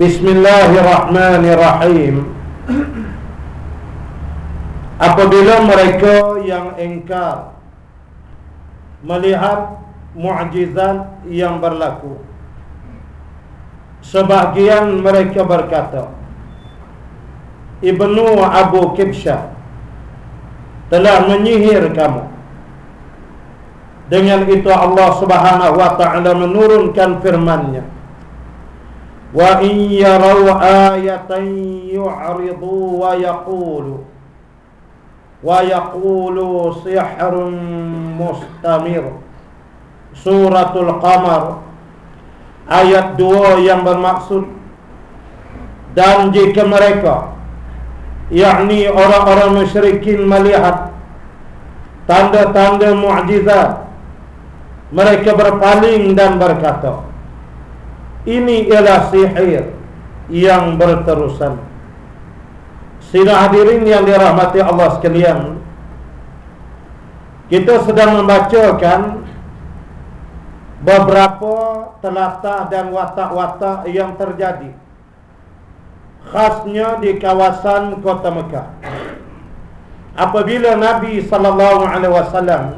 Bismillahirrahmanirrahim. Apabila mereka yang engkar Melihat mu'jizat yang berlaku Sebahagian mereka berkata Ibnu Abu Kibsyah Telah menyihir kamu. Dengan itu Allah subhanahu wa ta'ala menurunkan firmannya وإن يروا آية يعرضوا ويقولوا ويقولوا سحر مستمر Suratul Qamar Ayat 2 yang bermaksud Dan jika mereka yakni orang-orang musyrikin melihat Tanda-tanda mu'jizat Mereka berpaling dan berkata ini ialah sihir yang berterusan. Sina hadirin yang dirahmati Allah sekalian, kita sedang membacakan beberapa telatah dan watak-watak yang terjadi khasnya di kawasan kota Mekah. Apabila Nabi wasallam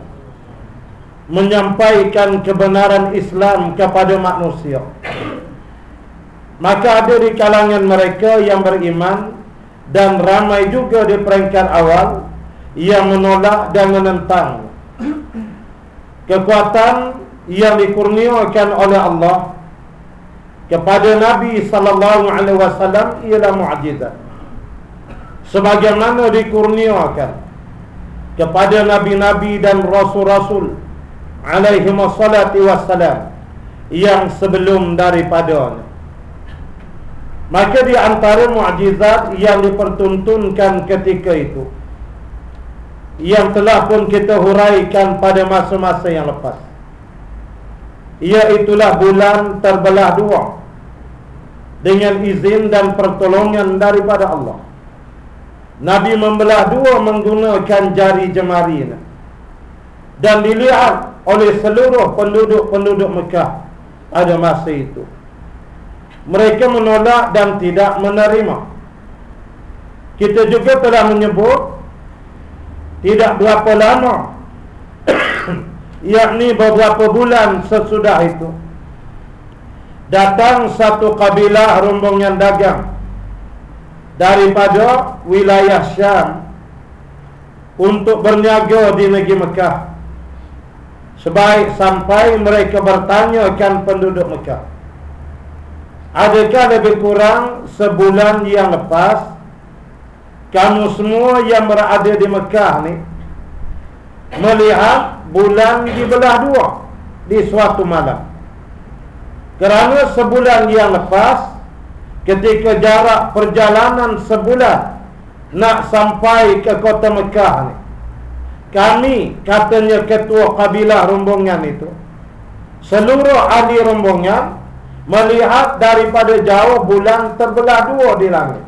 menyampaikan kebenaran Islam kepada manusia Maka ada di kalangan mereka yang beriman Dan ramai juga di peringkat awal Yang menolak dan menentang Kekuatan yang dikurniakan oleh Allah Kepada Nabi Wasallam ialah mu'ajizat Sebagaimana dikurniakan Kepada Nabi-Nabi dan Rasul-Rasul Alaihi Wasallam Yang sebelum daripadanya Maka di antara mukjizat yang dipertuntunkan ketika itu Yang telah pun kita huraikan pada masa-masa yang lepas Iaitulah bulan terbelah dua Dengan izin dan pertolongan daripada Allah. Nabi membelah dua menggunakan jari jemari Dan dilihat oleh seluruh penduduk-penduduk Mekah Pada masa itu mereka menolak dan tidak menerima. Kita juga telah menyebut tidak berapa lama yakni beberapa bulan sesudah itu datang satu kabilah rombongan dagang daripada wilayah Syam untuk berniaga di negeri Mekah sebaik sampai mereka bertanyakan penduduk Mekah Adakah lebih kurang sebulan yang lepas? Kamu semua yang berada di Mekah ni Melihat bulan dibelah dua Di suatu malam. Kerana sebulan yang lepas Ketika jarak perjalanan sebulan Nak sampai ke kota Mekah ni Kami katanya ketua kabilah rombongan itu Seluruh ahli rombongan Melihat daripada jauh bulan terbelah dua di langit.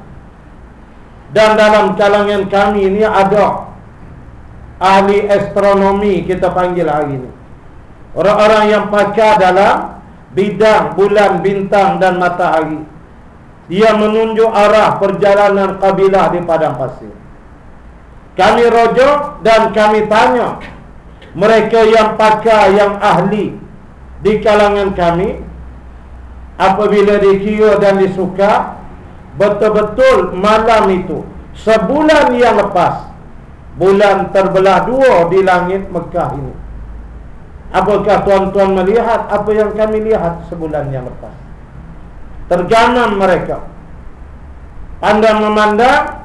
Dan dalam kalangan kami ini ada Ahli astronomi kita panggil hari ini. Orang-orang yang pakar dalam Bidang bulan, bintang dan matahari. Dia menunjuk arah perjalanan kabilah di padang pasir. Kami rojok dan kami tanya Mereka yang pakar, yang ahli Di kalangan kami apabila dikira dan disuka betul-betul malam itu sebulan yang lepas bulan terbelah dua di langit Mekah ini. Apakah tuan-tuan melihat apa yang kami lihat sebulan yang lepas? Terganam mereka. Pandang memandang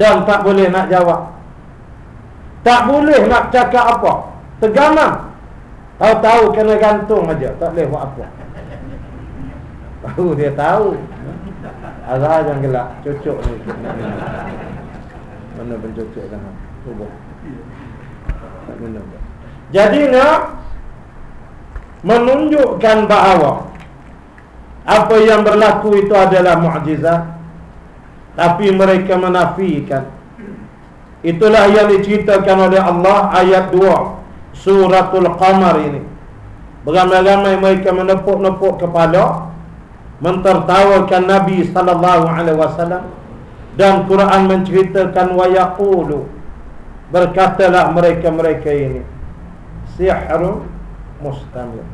dan tak boleh nak jawab. Tak boleh nak cakap apa. Terganam tahu-tahu kena gantung aja tak boleh buat apa Tahu dia tahu. Azhar yang gelap, cocok ni. Mana pencocok dah? Cuba. Guna. Jadi nak menunjukkan bahawa apa yang berlaku itu adalah mukjizat tapi mereka menafikan itulah yang diceritakan oleh Allah ayat 2 suratul qamar ini beramai-ramai mereka menepuk-nepuk kepala mentertawakan Nabi sallallahu alaihi wasallam dan Quran menceritakan wa yaqulu. Berkatalah mereka-mereka ini sihrun mustamir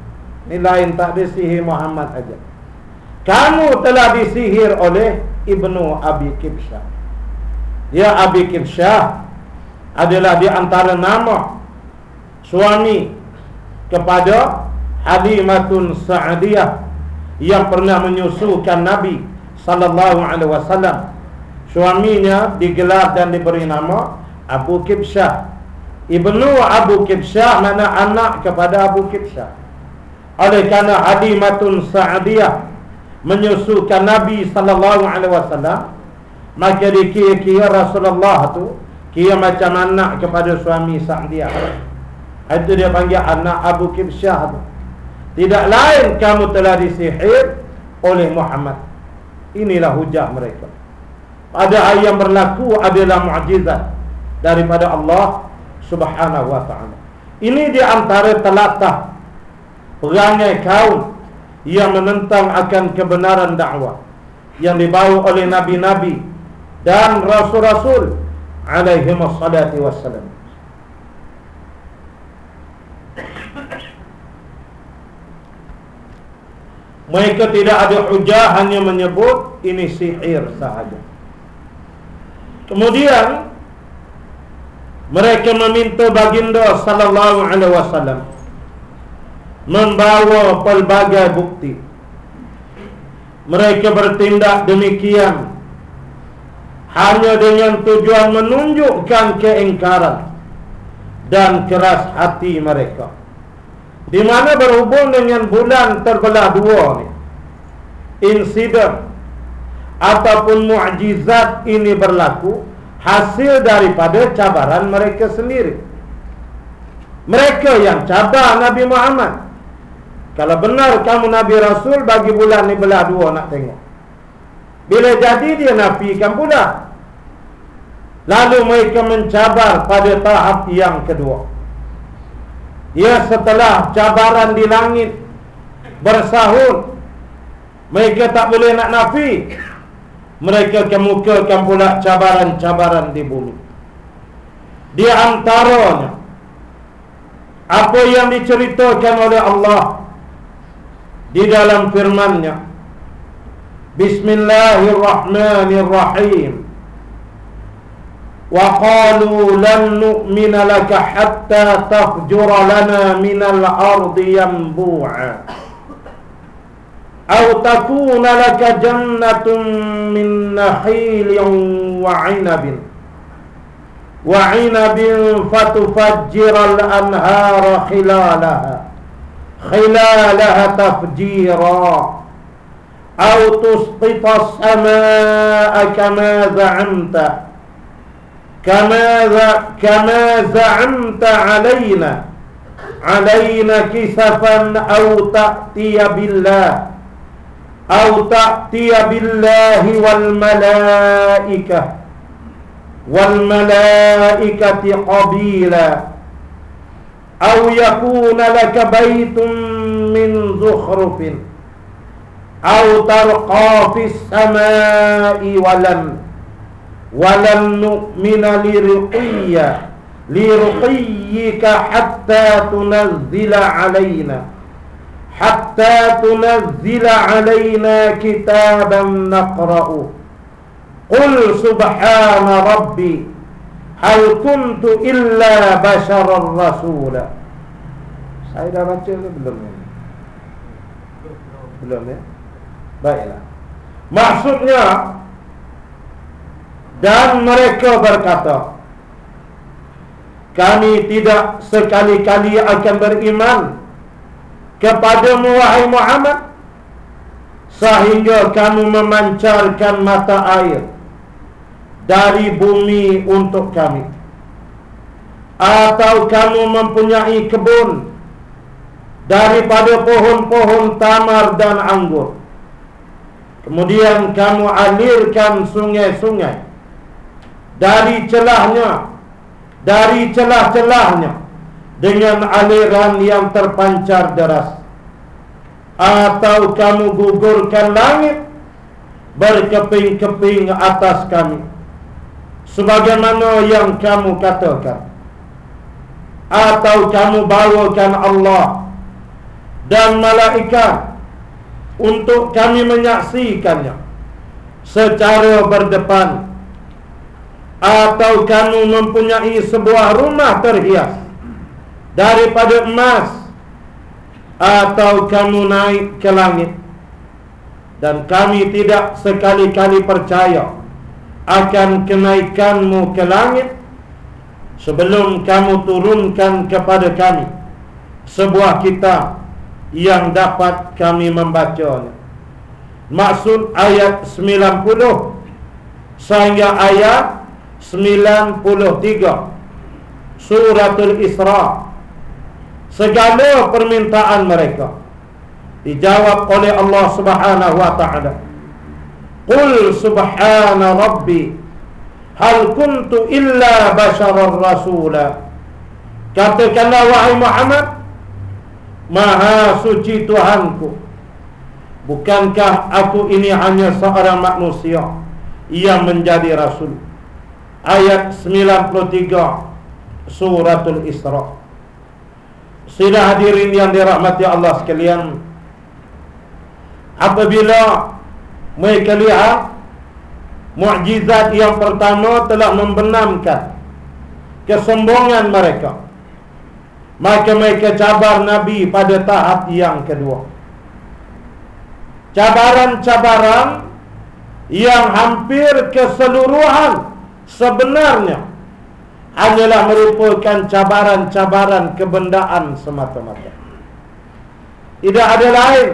ini lain tak ada sihir Muhammad aja. Kamu telah disihir oleh Ibnu Abi Kibsyah. Ya Abi Kibsyah adalah di antara nama suami kepada Halimatun Sa'diyah yang pernah menyusukan Nabi sallallahu alaihi wasallam. Suaminya digelar dan diberi nama Abu Kibsyah. Ibnu Abu Kibsyah mana anak kepada Abu Kibsyah. Oleh kerana Hadimatun Sa'diyah menyusukan Nabi sallallahu alaihi wasallam, maka dikira-kira Rasulullah tu kira macam anak kepada suami Sa'diyah. Itu dia panggil anak Abu Kibsyah tu. Tidak lain kamu telah disihir oleh Muhammad. Inilah hujah mereka. Ayat yang berlaku adalah mu'jizat Daripada Allah subhanahu wa ta'ala. Ini di antara telatah Perangai kaum Yang menentang akan kebenaran dakwah Yang dibawa oleh Nabi-Nabi Dan Rasul-Rasul Alaihimussalatu wassalam Mereka tidak ada hujah hanya menyebut ini sihir sahaja. Kemudian mereka meminta baginda sallallahu alaihi wasallam membawa pelbagai bukti. Mereka bertindak demikian hanya dengan tujuan menunjukkan keingkaran dan keras hati mereka. Di mana berhubung dengan bulan terbelah dua ni? Insiden Ataupun mu'jizat ini berlaku Hasil daripada cabaran mereka sendiri. Mereka yang cabar Nabi Muhammad. Kalau benar kamu Nabi Rasul Bagi bulan ni belah dua nak tengok. Bila jadi dia nafikan pula. Lalu mereka mencabar pada tahap yang kedua Ya setelah cabaran di langit Bersahur Mereka tak boleh nak nafi. Mereka kemukakan pula cabaran-cabaran di bumi. Di antaranya Apa yang diceritakan oleh Allah Di dalam firmannya? Bismillahirrahmanirrahim وقالوا لن نؤمن لك حتى تفجر لنا من الأرض ينبوعا. أو تكون لك جنة من نخيل وعنب. وعنب فتفجر الأنهار خلالها خلالها تفجيرا. أو تسقط السماء كما زعمت. كما كما زعمت علينا علينا كسفا أو تأتي بالله أو تأتي بالله والملائكة والملائكة قبيلا. أو يكون لك بيت من زخرف أو ترقى في السماء ولن walam nu'mina liruqiyya liruqiyyika hatta tunazzila alaina hatta tunazzila alaina kitaban naqra'u qul subhana rabbi hal kuntu illa basharar rasula saya dah baca ke belum ni belum ya baiklah maksudnya dan mereka berkata Kami tidak sekali-kali akan beriman Kepada wahai Muhammad Sehingga kamu memancarkan mata air Dari bumi untuk kami. Atau kamu mempunyai kebun Daripada pohon-pohon tamar dan anggur. Kemudian kamu alirkan sungai-sungai dari celahnya. Dari celah-celahnya. Dengan aliran yang terpancar deras. Atau kamu gugurkan langit. Berkeping-keping atas kami. Sebagaimana yang kamu katakan. Atau kamu bawakan Allah dan malaikat untuk kami menyaksikannya secara berdepan atau kamu mempunyai sebuah rumah terhias daripada emas atau kamu naik ke langit dan kami tidak sekali-kali percaya akan kenaikanmu ke langit sebelum kamu turunkan kepada kami sebuah kitab yang dapat kami membacanya. Maksud ayat 90 sehingga ayat 93 Suratul Isra segala permintaan mereka dijawab oleh Allah Subhanahu wa taala. Qul subhana rabbi hal kuntu illa basharar rasula. Katakanlah wahai Muhammad Maha suci Tuhanku Bukankah aku ini hanya seorang manusia Yang menjadi Rasul Ayat 93 Suratul Isra' Sila hadirin yang dirahmati Allah sekalian Apabila mereka lihat Mu'jizat yang pertama telah membenamkan Kesombongan mereka Maka mereka cabar Nabi pada tahap yang kedua. Cabaran-cabaran Yang hampir keseluruhan Sebenarnya Hanyalah merupakan cabaran-cabaran kebendaan semata-mata. Tidak ada lain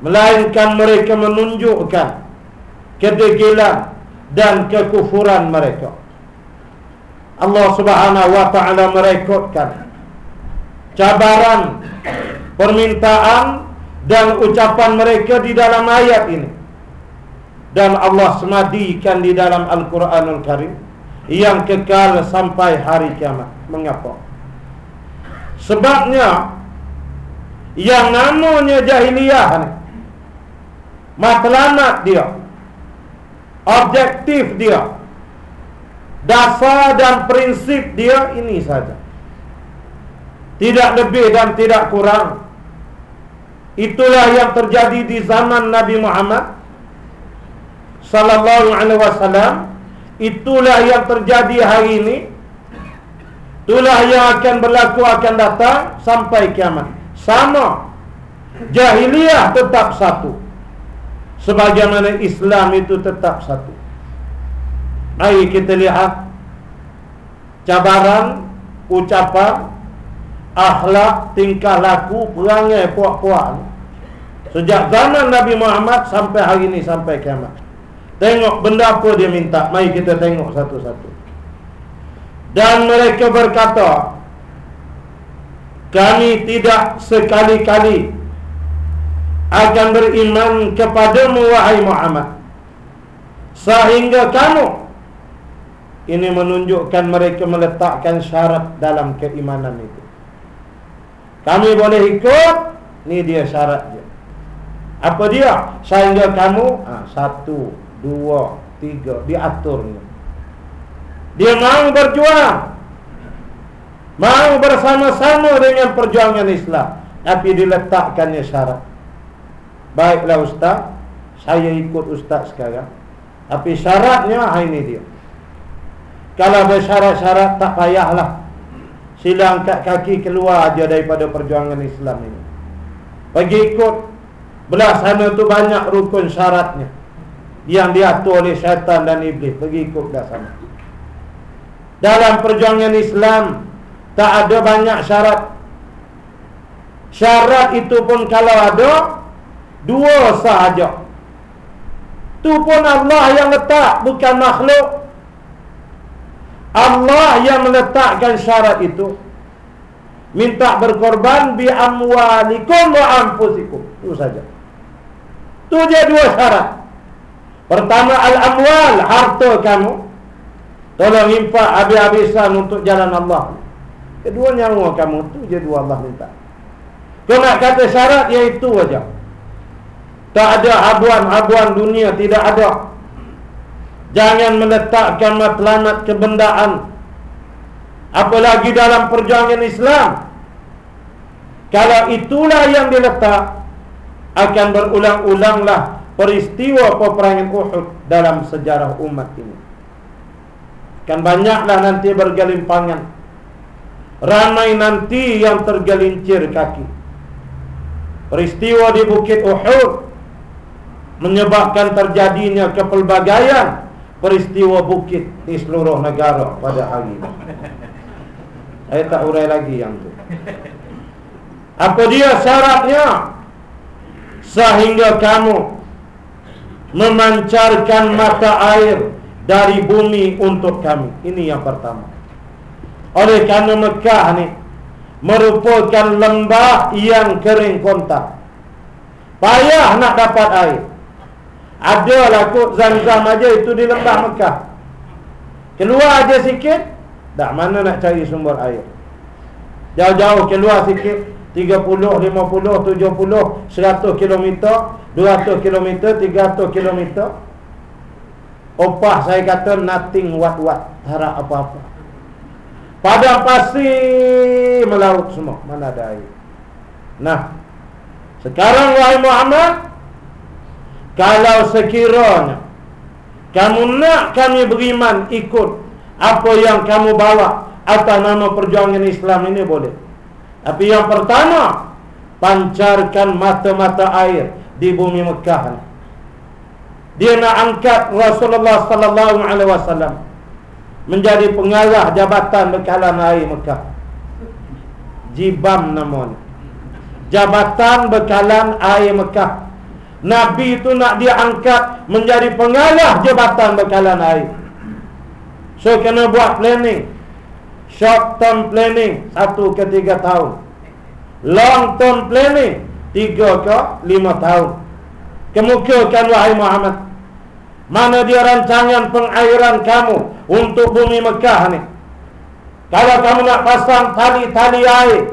Melainkan mereka menunjukkan Kedegilan dan kekufuran mereka. Allah subhanahu wa ta'ala merekodkan Cabaran Permintaan Dan ucapan mereka di dalam ayat ini Dan Allah semadikan di dalam Al-Quranul Karim Yang kekal sampai hari kiamat. Mengapa? Sebabnya Yang namanya jahiliyah ni matlamat dia objektif dia dasar dan prinsip dia ini saja. Tidak lebih dan tidak kurang. Itulah yang terjadi di zaman Nabi Muhammad sallallahu alaihi wasallam itulah yang terjadi hari ini. Itulah yang akan berlaku akan datang sampai kiamat. Sama jahiliyah tetap satu. Sebagaimana Islam itu tetap satu. Mari kita lihat Cabaran Ucapan Akhlak Tingkah laku Perangai puak-puak. Sejak zaman Nabi Muhammad Sampai hari ini Sampai kiamat Tengok benda apa dia minta. Mari kita tengok satu-satu. Dan mereka berkata Kami tidak sekali-kali akan beriman kepadamu wahai Muhammad. Sehingga kamu ini menunjukkan mereka meletakkan syarat dalam keimanan itu. Kami boleh ikut. Ni dia syarat dia. Apa dia? Sehingga kamu ha, satu dua tiga. Diaturnya. Dia mau berjuang. Mau bersama-sama dengan perjuangan Islam. Tapi diletakkannya syarat. Baiklah ustaz Saya ikut ustaz sekarang. Tapi syaratnya ha, ini dia. Kalau ada syarat-syarat Tak payahlah. Sila angkat kaki keluar aja daripada perjuangan Islam ini. Pergi ikut. Belah sana tu banyak rukun syaratnya Yang diatur oleh syaitan dan iblis. Pergi ikut belah sana Dalam perjuangan Islam Tak ada banyak syarat. Syarat itu pun kalau ada Dua sahaja. Tu pun Allah yang letak Bukan makhluk. Allah yang meletakkan syarat itu. Minta berkorban Bi amwalikum wa ampusikum Itu saja Itu je dua syarat Pertama al-amwal Harta kamu Tolong impak habis-habisan untuk jalan Allah Kedua nyawa kamu Itu je dua Allah minta Kau nak kata syarat iaitu aja. Tak ada habuan-habuan dunia tidak ada. Jangan meletakkan matlamat kebendaan apalagi dalam perjuangan Islam. Kalau itulah yang diletak akan berulang-ulanglah peristiwa peperangan Uhud dalam sejarah umat ini. Kan banyaklah nanti bergelimpangan. Ramai nanti yang tergelincir kaki. Peristiwa di Bukit Uhud menyebabkan terjadinya kepelbagaian peristiwa bukit di seluruh negara pada hari ini. Saya tak urai lagi yang tu. Apa dia syaratnya? Sehingga kamu memancarkan mata air dari bumi untuk kami. Ini yang pertama. Oleh kerana Mekah ni merupakan lembah yang kering kontak. Payah nak dapat air. Ada lah kot zam-zam aja itu di lembah Mekah. Keluar aja sikit, dah mana nak cari sumber air. Jauh-jauh keluar sikit, 30, 50, 70, 100 km, 200 km, 300 km. Opah saya kata nothing what-what, harap apa-apa. Padang pasir melaut semua Mana ada air Nah Sekarang wahai Muhammad Kalau sekiranya Kamu nak kami beriman ikut Apa yang kamu bawa Atas nama perjuangan Islam ini boleh Tapi yang pertama Pancarkan mata-mata air Di bumi Mekah Dia nak angkat Rasulullah Sallallahu Alaihi Wasallam menjadi pengarah jabatan bekalan air Mekah. Jibam namanya. Jabatan bekalan air Mekah. Nabi itu nak diangkat menjadi pengarah jabatan bekalan air. So kena buat planning. Short term planning satu ke tiga tahun. Long term planning tiga ke lima tahun. Kemukakan wahai Muhammad. Mana dia rancangan pengairan kamu untuk bumi Mekah ni? Kalau kamu nak pasang tali-tali air,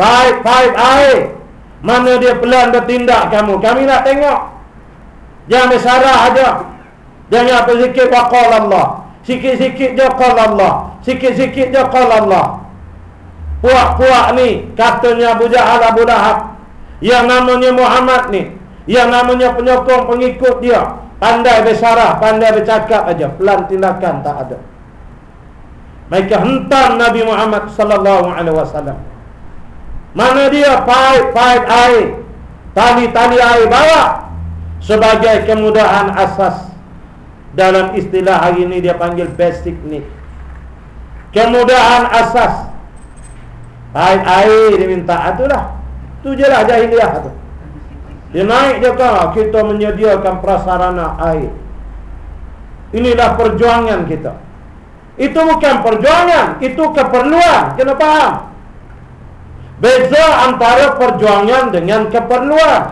pipe-pipe air, mana dia pelan bertindak kamu? Kami nak tengok. Jangan bersarah aja. Jangan apa sikit waqal Allah. Sikit-sikit je qal Allah. Sikit-sikit je qal Allah. Puak-puak ni katanya Abu Jahal Abu Lahab yang namanya Muhammad ni, yang namanya penyokong pengikut dia, Pandai bersarah, pandai bercakap aja, pelan tindakan tak ada. Mereka hentam Nabi Muhammad sallallahu alaihi wasallam. Mana dia pipe-pipe air, tali-tali air bawa sebagai kemudahan asas dalam istilah hari ini dia panggil basic need. Kemudahan asas. Pipe air dia minta itulah. Tu je lah jahiliah tu. Dia naik je kah kita menyediakan prasarana air. Inilah perjuangan kita. Itu bukan perjuangan, itu keperluan. Kena faham? Beza antara perjuangan dengan keperluan.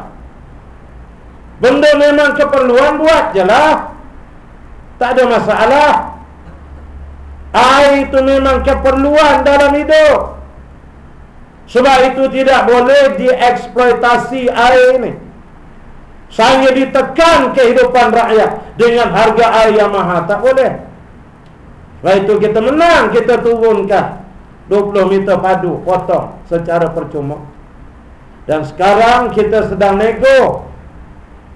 Benda memang keperluan buat je lah. Tak ada masalah. Air itu memang keperluan dalam hidup. Sebab itu tidak boleh dieksploitasi air ini. Saya ditekan kehidupan rakyat dengan harga air yang mahal. Tak boleh. Sebab itu kita menang, kita turunkan 20 meter padu, potong secara percuma. Dan sekarang kita sedang nego.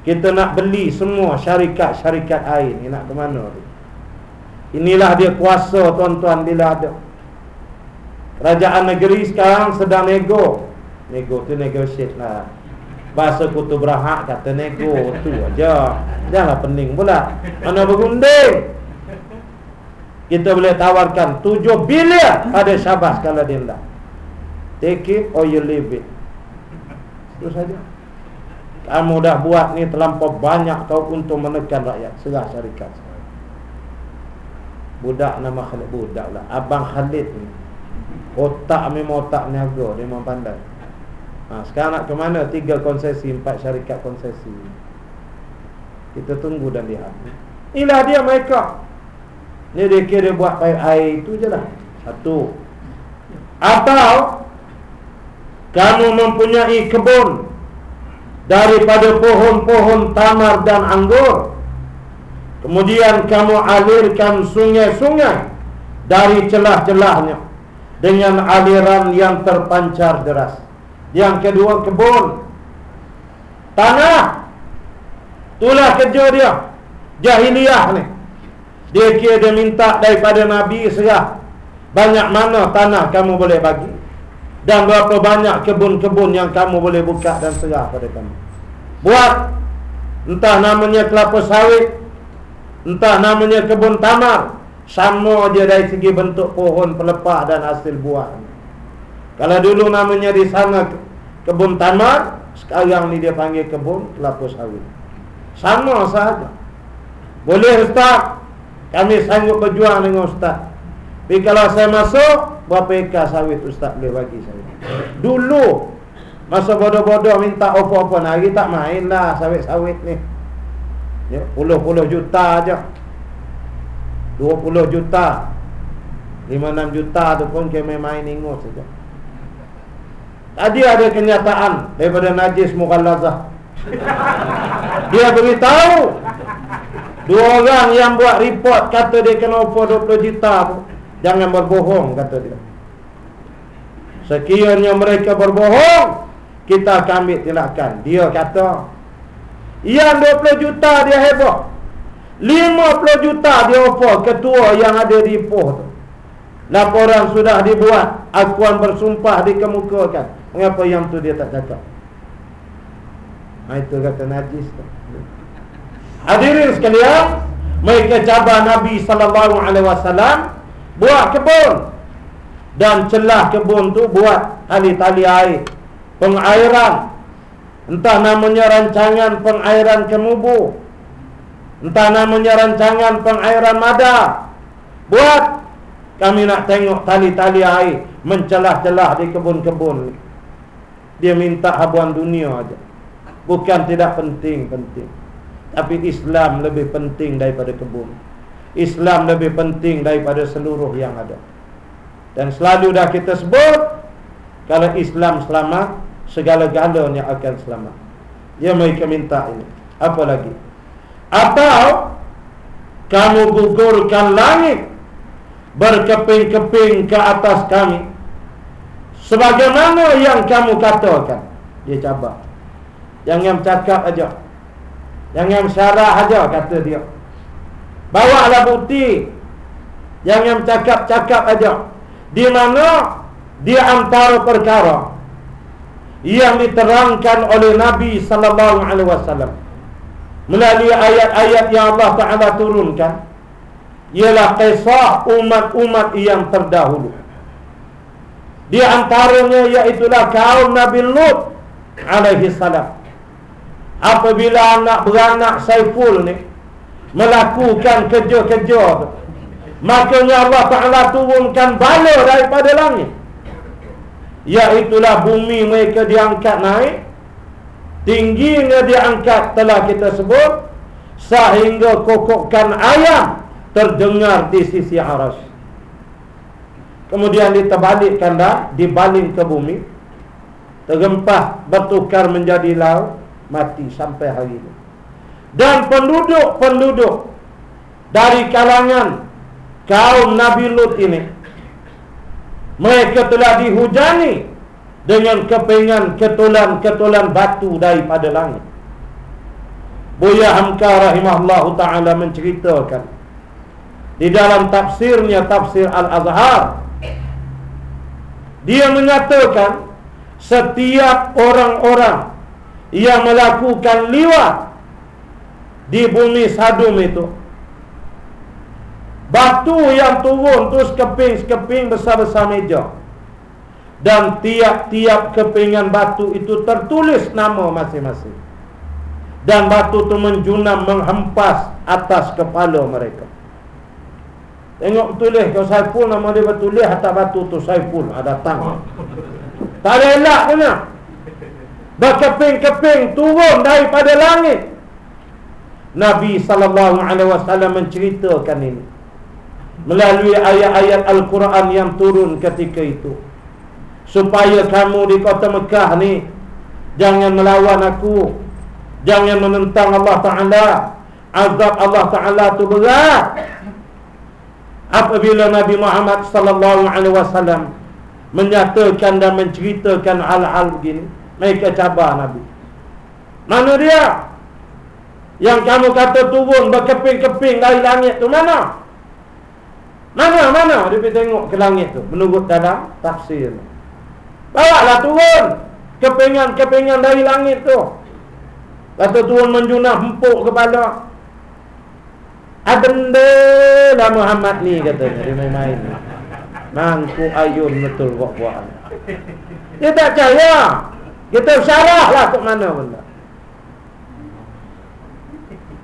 Kita nak beli semua syarikat-syarikat air ni nak ke mana Inilah dia kuasa tuan-tuan bila ada. Kerajaan negeri sekarang sedang nego. Nego tu negotiate lah. Bahasa kutu berahak kata nego tu aja. Janganlah pening pula. Mana bergunding? Kita boleh tawarkan 7 bilion pada Syabas kalau dia nak. Take it or you leave it. Itu saja. Kamu dah buat ni terlampau banyak kau untuk menekan rakyat. Serah syarikat. Budak nama Khalid. Budak lah. Abang Khalid ni. Otak memang otak niaga. Dia memang pandai. Ha, sekarang nak ke mana? Tiga konsesi, empat syarikat konsesi. Kita tunggu dan lihat. Inilah dia mereka. Ni dia kira buat air itu je lah. Satu. Atau kamu mempunyai kebun daripada pohon-pohon tamar dan anggur kemudian kamu alirkan sungai-sungai dari celah-celahnya dengan aliran yang terpancar deras. Yang kedua kebun. Tanah. Itulah kerja dia. Jahiliyah ni. Dia kira dia minta daripada Nabi serah. Banyak mana tanah kamu boleh bagi? Dan berapa banyak kebun-kebun yang kamu boleh buka dan serah pada kamu? Buat. Entah namanya kelapa sawit. Entah namanya kebun tamar sama dia dari segi bentuk pohon pelepah dan hasil buah. Kalau dulu namanya di sana kebun tanah, Sekarang ni dia panggil kebun kelapa sawit. Sama sahaja. Boleh Ustaz? Kami sanggup berjuang dengan Ustaz. Tapi kalau saya masuk Berapa ekar sawit Ustaz boleh bagi saya? Dulu Masa bodoh-bodoh minta apa-apa Hari tak main lah sawit-sawit ni. Ya, puluh-puluh juta aja. 20 juta. 5-6 juta tu pun kami main ingus saja. Tadi ada kenyataan Daripada Najis Mughalazah. Dia beritahu Dua orang yang buat report Kata dia kena upah 20 juta tu Jangan berbohong kata dia. Sekiranya mereka berbohong Kita akan ambil tindakan. Dia kata Yang 20 juta dia heboh. 50 juta dia offer ketua yang ada di Ipoh tu. Laporan sudah dibuat. Akuan bersumpah dikemukakan. Mengapa yang tu dia tak cakap? Ha, itu kata najis tu. Hadirin sekalian, mereka cabar Nabi sallallahu alaihi wasallam buat kebun dan celah kebun tu buat tali-tali air pengairan entah namanya rancangan pengairan kemubu entah namanya rancangan pengairan mada. Buat. Kami nak tengok tali-tali air mencelah-celah di kebun-kebun. Dia minta habuan dunia aja. Bukan tidak penting-penting. Tapi Islam lebih penting daripada kebun. Islam lebih penting daripada seluruh yang ada. Dan selalu dah kita sebut kalau Islam selamat segala-galanya akan selamat. Dia mereka minta ini. Apa lagi? Atau kamu gugurkan langit berkeping-keping ke atas kami sebagaimana yang kamu katakan. Dia cabar. Jangan cakap aja. Jangan syarah aja kata dia. Bawa lah bukti. Jangan cakap-cakap aja. Di mana di antara perkara yang diterangkan oleh Nabi sallallahu alaihi wasallam melalui ayat-ayat yang Allah Taala turunkan ialah kisah umat-umat yang terdahulu. Di antaranya iaitu kaum Nabi Lut alaihi salam. Apabila anak beranak Saiful ni melakukan kerja-kerja makanya Allah Taala turunkan bala daripada langit. Iaitulah bumi mereka diangkat naik Tingginya diangkat telah kita sebut Sehingga kokokkan ayam Terdengar di sisi aras Kemudian diterbalikkan dah Dibaling ke bumi. Tergempah bertukar menjadi laut Mati sampai hari ini. Dan penduduk-penduduk Dari kalangan Kaum Nabi Lut ini mereka telah dihujani dengan kepingan ketulan-ketulan batu daripada langit. Buya Hamka rahimahullah ta'ala menceritakan di dalam tafsirnya tafsir Al-Azhar dia menyatakan setiap orang-orang yang melakukan liwat di bumi Sadum itu Batu yang turun tu sekeping-sekeping besar-besar meja Dan tiap-tiap kepingan batu itu tertulis nama masing-masing. Dan batu tu menjunam menghempas atas kepala mereka. Tengok tulis kalau Saiful nama dia bertulis atas batu tu Saiful ada datang Tak ada elak punya Berkeping-keping turun daripada langit. Nabi SAW menceritakan ini. Melalui ayat-ayat Al-Quran yang turun ketika itu. Supaya kamu di kota Mekah ni jangan melawan aku. Jangan menentang Allah Taala. Azab Allah Taala tu berat. Apabila Nabi Muhammad sallallahu alaihi wasallam menyatakan dan menceritakan hal-hal begini mereka cabar Nabi. Mana dia? Yang kamu kata turun berkeping-keping dari langit tu mana? Mana mana? Dia pergi tengok ke langit tu menurut dalam tafsir Bawa lah turun kepingan-kepingan dari langit tu. Kata turun menjunah empuk kepala. Adenda lah Muhammad ni katanya Dia main-main. Mangku ayun betul buat-buat. Dia tak percaya. Kita syarah lah ke mana benda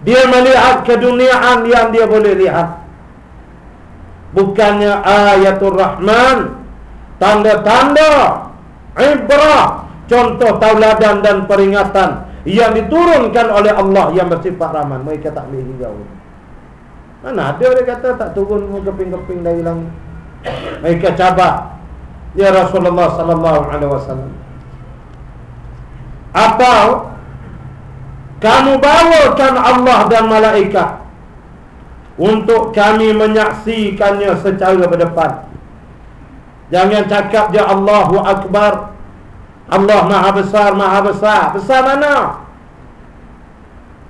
Dia melihat keduniaan yang dia boleh lihat. Bukannya ayatul rahman. Tanda-tanda Ibrah Contoh tauladan dan peringatan Yang diturunkan oleh Allah Yang bersifat rahman Mereka tak boleh hingga Mana ada dia kata tak turun keping-keping dari langit. Mereka cabar. Ya Rasulullah sallallahu alaihi wasallam. Apa kamu bawakan Allah dan malaikat untuk kami menyaksikannya secara berdepan. Jangan cakap dia Allahu Akbar. Allah Maha Besar, Maha Besar. Besar mana?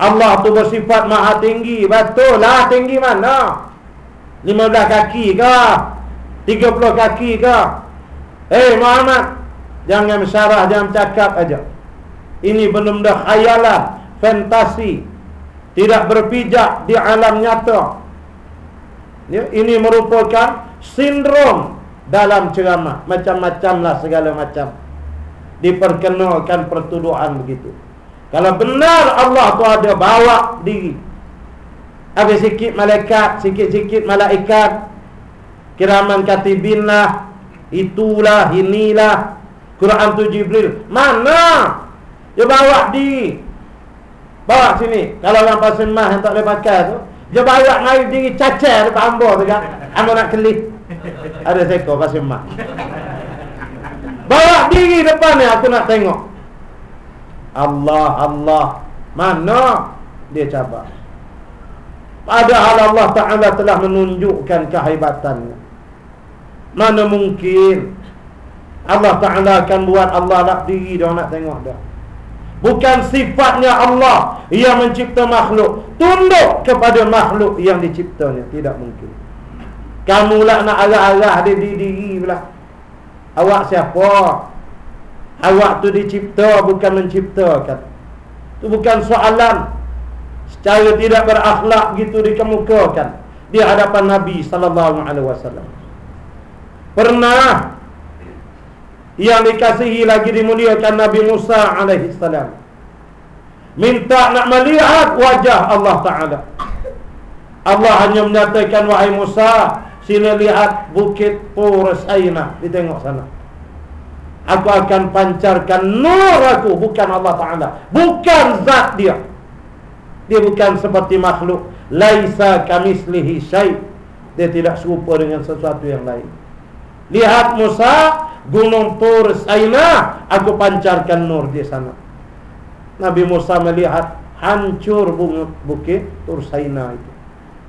Allah tu bersifat maha tinggi Betul lah tinggi mana 15 kaki ke 30 kaki ke Eh hey, Muhammad Jangan mesyarah Jangan cakap aja. Ini benar-benar khayalan Fantasi Tidak berpijak di alam nyata ya, Ini merupakan Sindrom Dalam ceramah. Macam-macam lah segala macam. Diperkenalkan pertuduhan begitu. Kalau benar Allah tu ada bawa diri. Ada sikit malaikat Sikit-sikit malaikat. Kiraman katibin lah Itulah, inilah. Quran tu Jibril. Mana? Dia bawa diri. Bawa sini. Kalau orang pasal mah yang tak boleh pakai tu Dia bawa naik diri cacar Dekat ambo tu kan Ambo nak kelih Ada seko pasal mah Bawa diri depan ni aku nak tengok. Allah Allah. Mana? Dia cabar. Padahal Allah Taala telah menunjukkan kehebatannya mana mungkin? Allah Taala akan buat Allah nak diri dia nak tengok dia. Bukan sifatnya Allah yang mencipta makhluk. Tunduk kepada makhluk yang diciptanya. Tidak mungkin kamulah nak arah-arah dia diri pula. Awak siapa? Awak tu dicipta bukan menciptakan. Itu bukan soalan. Secara tidak berakhlak gitu dikemukakan Di hadapan Nabi SAW Pernah Yang dikasihi lagi dimuliakan Nabi Musa AS Minta nak melihat wajah Allah Ta'ala. Allah hanya menyatakan Wahai Musa Sila lihat bukit Purus Aina Ditengok sana. Aku akan pancarkan nur aku Bukan Allah Ta'ala. Bukan zat dia. Dia bukan seperti makhluk. Laisa kamislihi syait Dia tidak serupa dengan sesuatu yang lain. Lihat Musa Gunung Tur Saina Aku pancarkan nur di sana. Nabi Musa melihat Hancur bukit Tur Saina itu.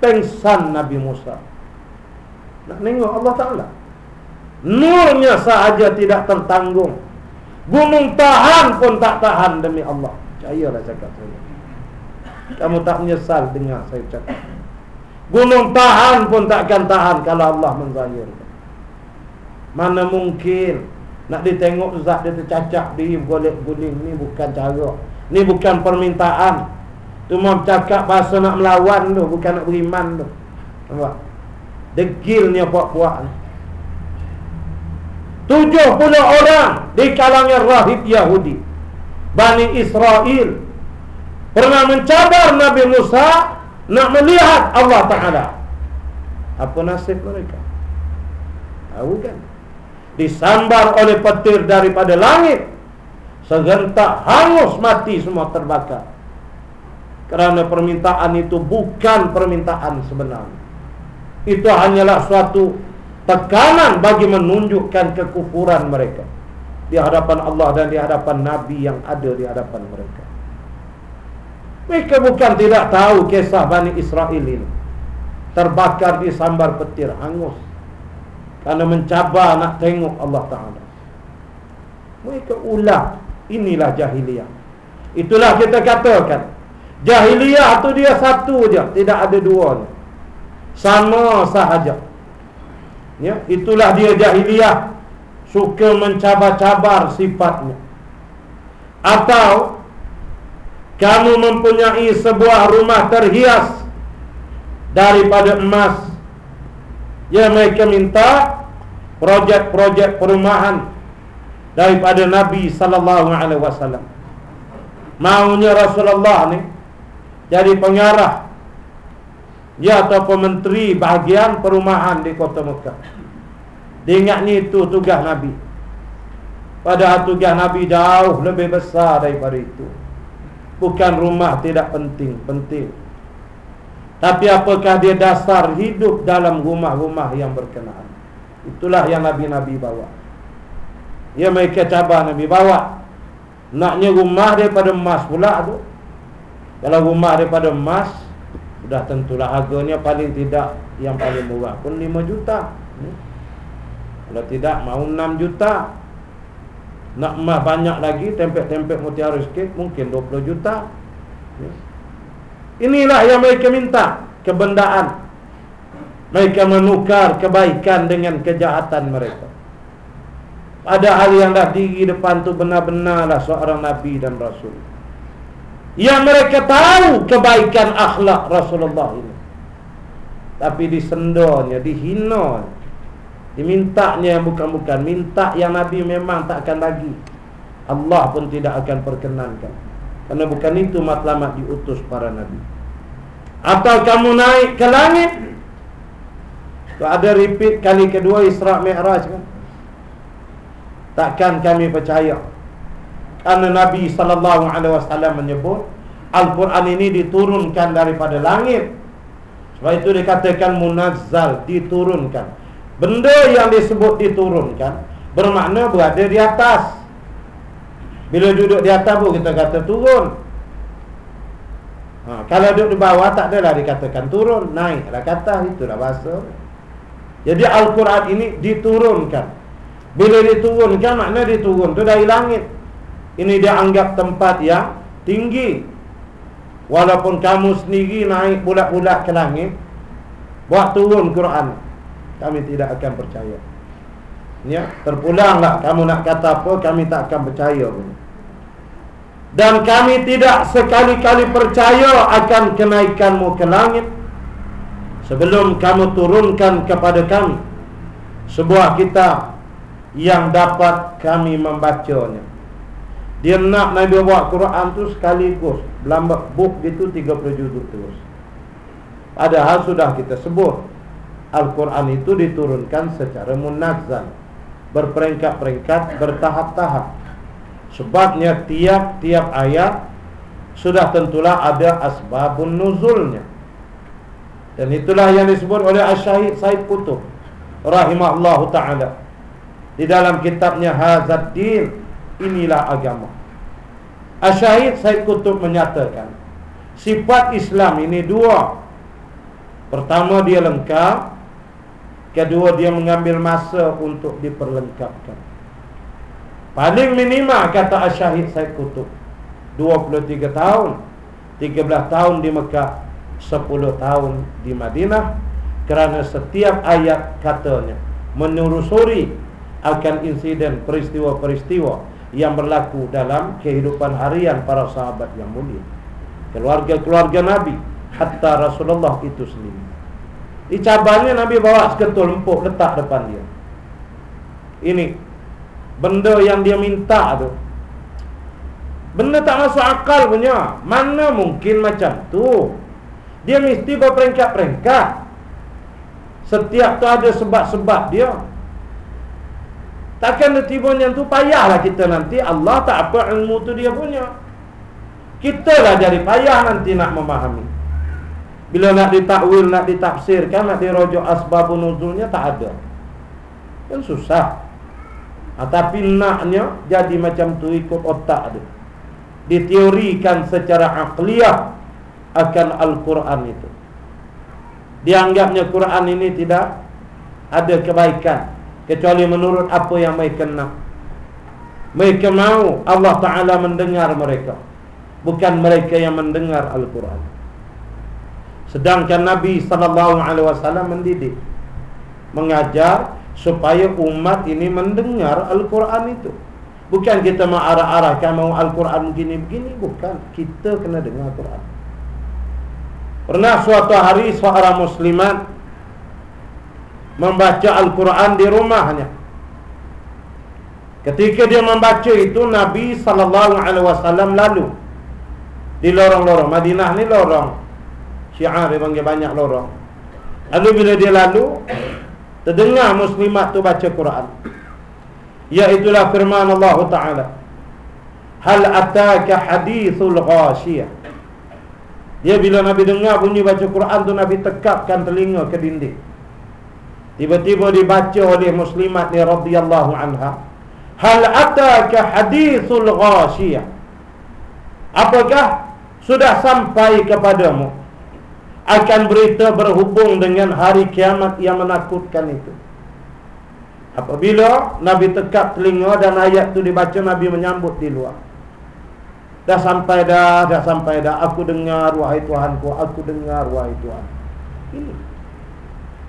Pengsan Nabi Musa Nak tengok Allah Ta'ala. Nurnya sahaja tidak tertanggung. Gunung tahan pun tak tahan demi Allah. Percayalah cakap saya. Kamu tak menyesal dengar saya cakap. Gunung tahan pun takkan tahan Kalau Allah menzahirkan. Mana mungkin Nak ditengok zat dia tercacak di Golek guling Ni bukan cara. Ni bukan permintaan. Cuma cakap bahasa nak melawan tu Bukan nak beriman tu. Nampak Degilnya puak-puak ni Tujuh puluh orang di kalangan rahib Yahudi. Bani Israel. Pernah mencabar Nabi Musa Nak melihat Allah Ta'ala. Apa nasib mereka? Tahu kan? Disambar oleh petir daripada langit. Segentak hangus mati semua terbakar. Kerana permintaan itu bukan permintaan sebenarnya Itu hanyalah suatu tekanan bagi menunjukkan kekufuran mereka di hadapan Allah dan di hadapan Nabi yang ada di hadapan mereka. Mereka bukan tidak tahu kisah Bani Israel ini. Terbakar di sambar petir hangus. Kerana mencabar nak tengok Allah Ta'ala. Mereka ulah. Inilah jahiliyah. Itulah kita katakan. Jahiliyah tu dia satu je. Tidak ada dua. Sama sahaja. Ya, itulah dia jahiliyah. Suka mencabar-cabar sifatnya. Atau kamu mempunyai sebuah rumah terhias daripada emas ya mereka minta projek-projek perumahan daripada Nabi sallallahu alaihi wasallam maunya Rasulullah ni jadi pengarah ya atau menteri bahagian perumahan di kota Mekah. Dia ingat ni itu tugas Nabi. Padahal tugas Nabi jauh lebih besar daripada itu. Bukan rumah tidak penting Penting Tapi apakah dia dasar hidup Dalam rumah-rumah yang berkenaan? Itulah yang Nabi-Nabi bawa. Ya mereka cabar Nabi bawa. Naknya rumah daripada emas pula tu. Kalau rumah daripada emas Sudah tentulah harganya paling tidak Yang paling murah. Pun 5 juta. Hmm? Kalau tidak mau 6 juta. Nak emas banyak lagi Tempek-tempek mutiara sikit Mungkin 20 juta. Ya. Inilah yang mereka minta Kebendaan. Mereka menukar kebaikan Dengan kejahatan mereka. Padahal yang dah diri depan tu Benar-benarlah seorang Nabi dan Rasul Yang mereka tahu Kebaikan akhlak Rasulullah ini. Tapi disendornya Dihina Dimintanya yang bukan-bukan Minta yang Nabi memang tak akan lagi Allah pun tidak akan perkenankan. Kerana bukan itu matlamat diutus para Nabi. Atau kamu naik ke langit Kalau ada repeat kali kedua Isra' Mi'raj kan? Takkan kami percaya Kerana Nabi SAW menyebut Al-Quran ini diturunkan daripada langit. Sebab itu dikatakan munazzal Diturunkan. Benda yang disebut diturunkan Bermakna berada di atas. Bila duduk di atas pun kita kata turun. Ha, Kalau duduk di bawah tak adalah dikatakan turun Naik lah kata itulah bahasa. Jadi Al-Quran ini diturunkan. Bila diturunkan makna diturun tu dari langit Ini dia anggap tempat yang tinggi Walaupun kamu sendiri naik bulat-bulat ke langit Buat turun Quran kami tidak akan percaya. Ya, terpulanglah kamu nak kata apa, kami tak akan percaya. Dan kami tidak sekali-kali percaya akan kenaikanmu ke langit sebelum kamu turunkan kepada kami sebuah kitab yang dapat kami membacanya. Dia nak Nabi bawa Quran tu sekaligus. Lambat buk itu 30 juzuk terus. Padahal sudah kita sebut. Al-Quran itu diturunkan secara munazzal Berperingkat-peringkat, bertahap-tahap. Sebabnya tiap-tiap ayat Sudah tentulah ada asbabun nuzulnya. Dan itulah yang disebut oleh Asyahid Said Qutub Rahimahullah ta'ala. Di dalam kitabnya Hazad Din Inilah agama. Asyahid Said Qutub menyatakan Sifat Islam ini dua. Pertama dia lengkap. Kedua dia mengambil masa untuk diperlengkapkan. Paling minima kata Asyahid Said Kutub 23 tahun. 13 tahun di Mekah 10 tahun di Madinah. Kerana setiap ayat katanya Menurusuri akan insiden peristiwa-peristiwa Yang berlaku dalam kehidupan harian para sahabat yang mulia Keluarga-keluarga Nabi Hatta Rasulullah itu sendiri di cabarnya Nabi bawa seketul empuk letak depan dia. Ini benda yang dia minta tu. Benda tak masuk akal punya. Mana mungkin macam tu? Dia mesti berperingkat-peringkat. Setiap tu ada sebab-sebab dia. Takkan tiba yang tu payahlah kita nanti Allah tak apa ilmu tu dia punya. Kita lah jadi payah nanti nak memahami. Bila nak ditakwil, nak ditafsirkan, nak dirojok asbabun nuzulnya tak ada. Kan susah ha, Tapi naknya Jadi macam tu ikut otak dia Diteorikan secara akliyah Akan Al-Quran itu Dianggapnya Quran ini tidak Ada kebaikan Kecuali menurut apa yang mereka nak Mereka mahu Allah Ta'ala mendengar mereka. Bukan mereka yang mendengar Al-Quran. Sedangkan Nabi SAW mendidik Mengajar supaya umat ini mendengar Al-Quran itu. Bukan kita mau arah-arahkan mau Al-Quran begini-begini. Bukan, kita kena dengar Al-Quran. Pernah suatu hari seorang muslimat Membaca Al-Quran di rumahnya. Ketika dia membaca itu Nabi SAW lalu. Di lorong-lorong. Madinah ni lorong. Syiah dia panggil banyak lorong. Lalu bila dia lalu Terdengar muslimat tu baca Quran. Iaitulah firman Allah Ta'ala. Hal ataka hadithul ghashiyah. Dia bila Nabi dengar bunyi baca Quran tu Nabi tekapkan telinga ke dinding Tiba-tiba dibaca oleh muslimat ni radhiyallahu anha Hal ataka hadithul ghashiyah Apakah sudah sampai kepadamu akan berita berhubung dengan hari kiamat yang menakutkan itu. Apabila Nabi tekap telinga dan ayat itu dibaca Nabi menyambut di luar. Dah sampai dah, dah sampai dah. Aku dengar wahai Tuhanku, aku dengar wahai Tuhan. Ini.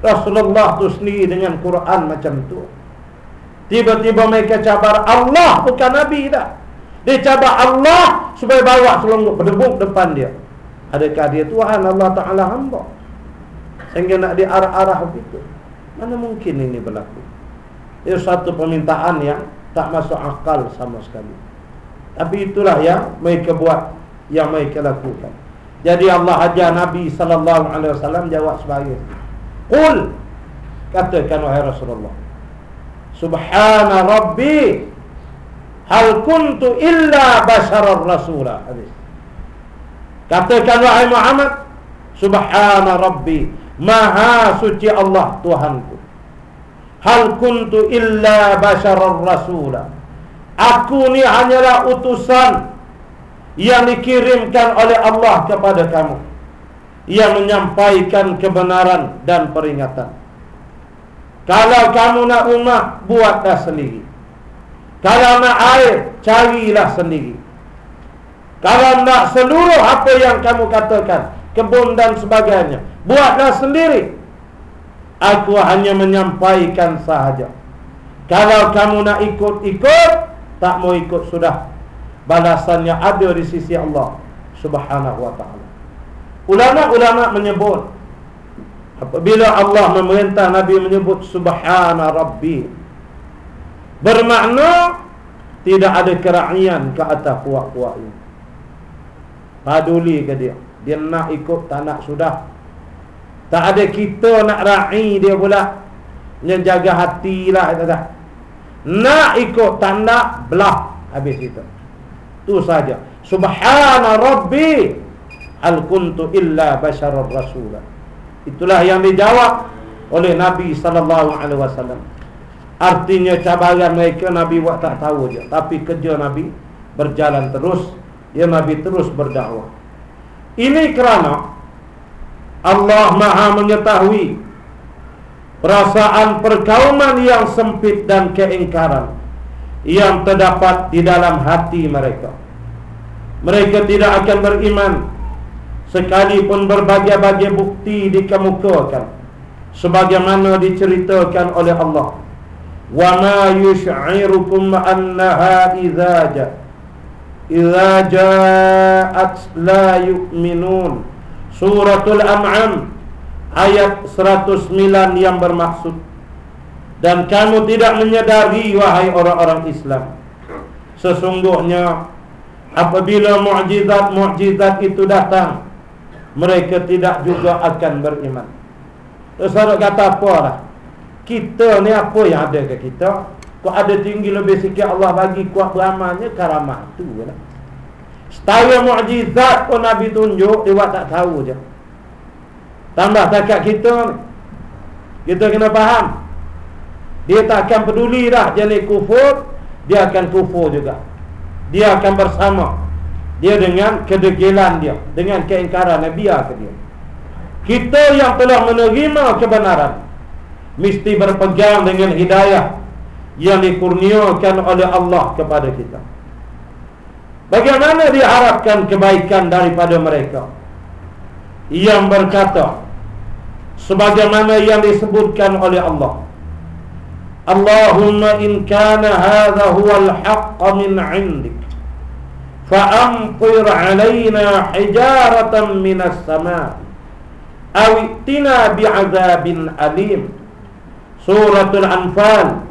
Rasulullah tu sendiri dengan Quran macam tu. Tiba-tiba mereka cabar Allah bukan Nabi dah. Dia cabar Allah supaya bawa selonggok berdebuk depan dia. Adakah dia Tuhan Allah Ta'ala hamba Sehingga nak diarah-arah begitu Mana mungkin ini berlaku Itu satu permintaan yang Tak masuk akal sama sekali Tapi itulah yang mereka buat Yang mereka lakukan Jadi Allah ajar Nabi SAW Jawab sebagai Qul. Katakan wahai Rasulullah. Subhana Rabbi. Hal kuntu illa basharar rasulah Hadis. Katakan wahai Muhammad. Subhana Rabbi. Maha suci Allah Tuhanku. Hal kuntu illa basharar rasula. Aku ni hanyalah utusan Yang dikirimkan oleh Allah kepada kamu Yang menyampaikan kebenaran dan peringatan. Kalau kamu nak rumah Buatlah sendiri. Kalau nak air Carilah sendiri. Kalau nak seluruh apa yang kamu katakan Kebun dan sebagainya Buatlah sendiri. Aku hanya menyampaikan sahaja. Kalau kamu nak ikut-ikut Tak mau ikut sudah. Balasannya ada di sisi Allah Subhanahu wa ta'ala Ulama-ulama menyebut Apabila Allah memerintah Nabi menyebut Subhana Rabbi. Bermakna Tidak ada kerahian ke atas kuat-kuat ini. Paduli ke dia. Dia nak ikut tak nak sudah. Tak ada kita nak ra'i dia pula. Yang jaga hati lah kata. Nak ikut tak nak belah Habis kita. Tu saja. Subhana Rabbi Al kuntu illa basharar rasulah Itulah yang dijawab oleh Nabi sallallahu alaihi wasallam. Artinya cabaran mereka Nabi buat tak tahu je, tapi kerja Nabi berjalan terus Ya Nabi terus berdakwah. Ini kerana Allah maha mengetahui Perasaan perkauman yang sempit dan keingkaran Yang terdapat di dalam hati mereka. Mereka tidak akan beriman Sekalipun berbagai-bagai bukti dikemukakan Sebagaimana diceritakan oleh Allah. Wa ma yush'irukum annaha idha jat Iza ja'at la yu'minun. Suratul An'am Ayat 109 yang bermaksud Dan kamu tidak menyadari Wahai orang-orang Islam. Sesungguhnya Apabila mu'jizat-mu'jizat itu datang Mereka tidak juga akan beriman Terus kata apa lah Kita ni apa yang ada ke kita kau ada tinggi lebih sikit Allah bagi kuat beramalnya karamah tu lah. Setara mukjizat pun Nabi tunjuk dia tak tahu je. Tambah takat kita. Kita kena faham. Dia tak akan peduli dah jenis kufur Dia akan kufur juga Dia akan bersama Dia dengan kedegilan dia Dengan keingkaran biar ke dia. Kita yang telah menerima kebenaran Mesti berpegang dengan hidayah Yang dikurniakan oleh Allah kepada kita. Bagaimana diharapkan kebaikan daripada mereka? Yang berkata Sebagaimana yang disebutkan oleh Allah Allahumma in kana hadha huwa al-haqq min 'indik fa'amtir 'alaina hijaratan min as-sama' aw itina bi'adzabin alim Suratul Anfal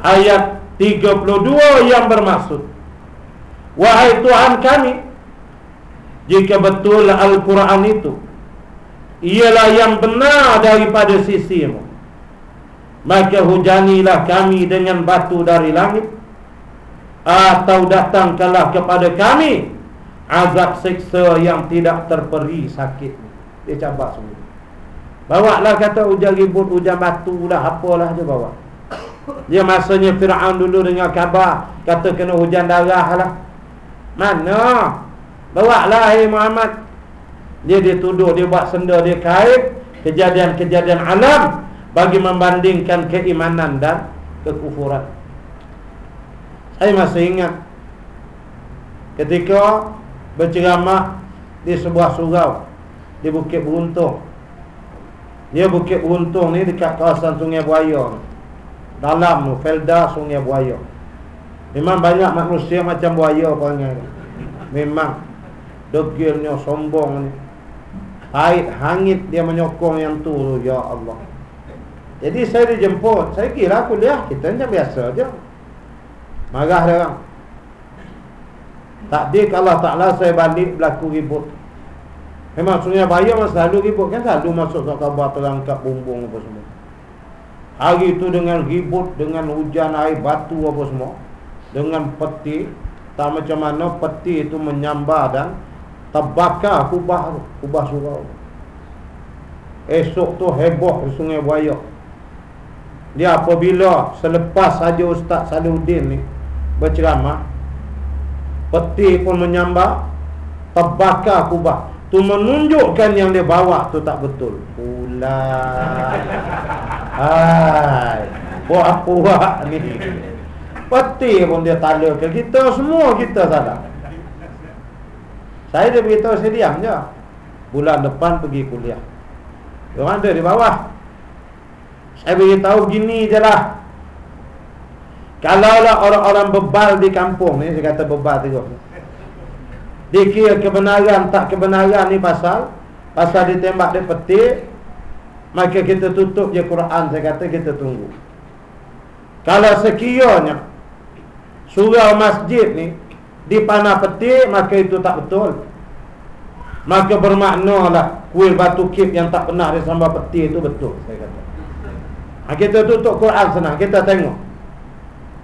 ayat 32 yang bermaksud Wahai Tuhan kami jika betul Al-Quran itu ialah yang benar daripada sisimu Maka hujanilah kami dengan batu dari langit Atau datangkanlah kepada kami Azab seksa yang tidak terperi sakit. Dia cabar semua Bawa lah kata hujan ribut, hujan batu lah Apalah dia bawa. Dia masanya Fir'aun dulu dengan khabar Kata kena hujan darah lah. Mana? Bawa lah hai Muhammad. Dia dituduh, dia buat senda, dia kait Kejadian-kejadian alam bagi membandingkan keimanan dan kekufuran. Saya masih ingat ketika berceramah di sebuah surau di Bukit Beruntung. Dia Bukit Beruntung ni dekat kawasan Sungai Buaya. Dalam tu Felda Sungai Buaya. Memang banyak manusia macam buaya panggil. Memang degilnya sombong ni. Air hangit dia menyokong yang tu ya Allah. Jadi saya dijemput Saya kira kuliah Kita macam biasa je Marah dia orang. Takdir Allah Ta'ala saya balik berlaku ribut. Memang sungai bayar memang selalu ribut. Kan selalu masuk ke kabar terangkap bumbung apa semua. Hari itu dengan ribut Dengan hujan air batu apa semua Dengan peti Tak macam mana peti itu menyambar dan Terbakar kubah Kubah surau Esok tu heboh di sungai buaya. Dia apabila selepas saja Ustaz Saluddin ni berceramah peti pun menyambar terbakar kubah. Tu menunjukkan yang dia bawa tu tak betul. Pula hai. Buat apa ni? Peti pun dia tala ke kita semua kita salah. Saya dia beritahu saya diam je. Bulan depan pergi kuliah. Orang ada di bawah. Saya beritahu gini je lah Kalaulah orang-orang bebal di kampung ni Saya kata bebal tu Dikira kebenaran tak kebenaran ni pasal Pasal ditembak dia petik Maka kita tutup je Quran Saya kata kita tunggu. Kalau sekiranya Surau masjid ni Dipanah petik Maka itu tak betul. Maka bermakna lah Kuil batu kip yang tak pernah disambar petik itu betul Saya kata. Kita tutup Quran senang Kita tengok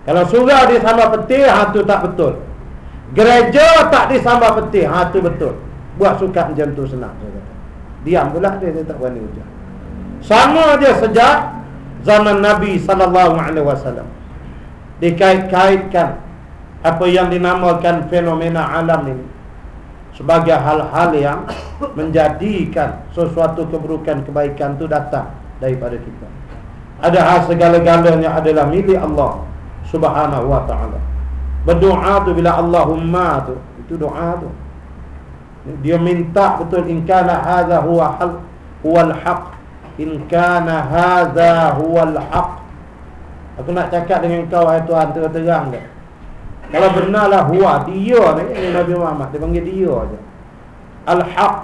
Kalau surau disambah peti ha, Itu tak betul. Gereja tak disambah peti ha, Itu betul. Buat suka macam tu senang Diam pula dia, dia tak berani ujar. Sama dia sejak Zaman Nabi SAW Dikait-kaitkan Apa yang dinamakan fenomena alam ini Sebagai hal-hal yang Menjadikan sesuatu keburukan kebaikan itu datang Daripada kita. Ada hal segala-galanya adalah milik Allah Subhanahu wa ta'ala. Berdoa tu bila Allahumma tu. Itu doa tu. Dia minta betul In kana hadha huwa hal Huwa al-haq In kana hadha huwa al-haq Aku nak cakap dengan kau Hai Tuhan terang dia. Kalau benarlah huwa Dia ni Nabi Muhammad. Dia panggil dia je Al-haq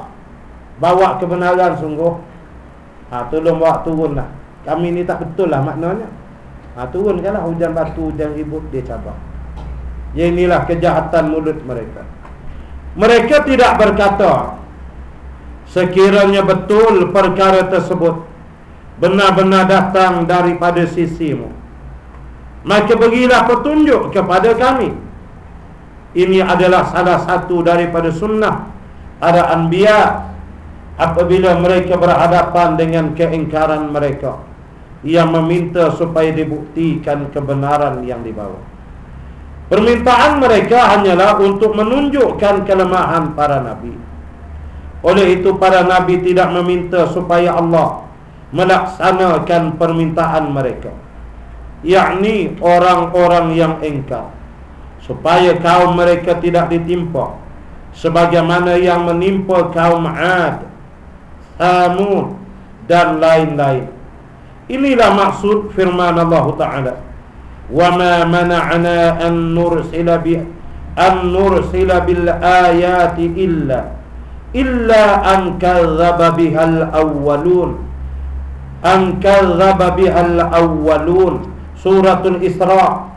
Bawa kebenaran sungguh. Ha, tolong bawa turun lah kami ni tak betul lah maknanya ha, Turunkanlah hujan batu, hujan ribut Dia cabar ya, Inilah kejahatan mulut mereka. Mereka tidak berkata Sekiranya betul perkara tersebut Benar-benar datang daripada sisimu Maka berilah petunjuk kepada kami. Ini adalah salah satu daripada sunnah Ada anbiya Apabila mereka berhadapan dengan keingkaran mereka yang meminta supaya dibuktikan kebenaran yang dibawa. Permintaan mereka hanyalah untuk menunjukkan kelemahan para nabi. Oleh itu para nabi tidak meminta supaya Allah melaksanakan permintaan mereka. Yakni orang-orang yang engkar supaya kaum mereka tidak ditimpa sebagaimana yang menimpa kaum 'Ad, Thamud dan lain-lain. Inilah maksud firman Allah Taala. Wa ma mana'na an nursila bi an nursila bil ayati illa illa an kadzdzaba bihal awwalun. An kadzdzaba bihal awwalun. Suratul isra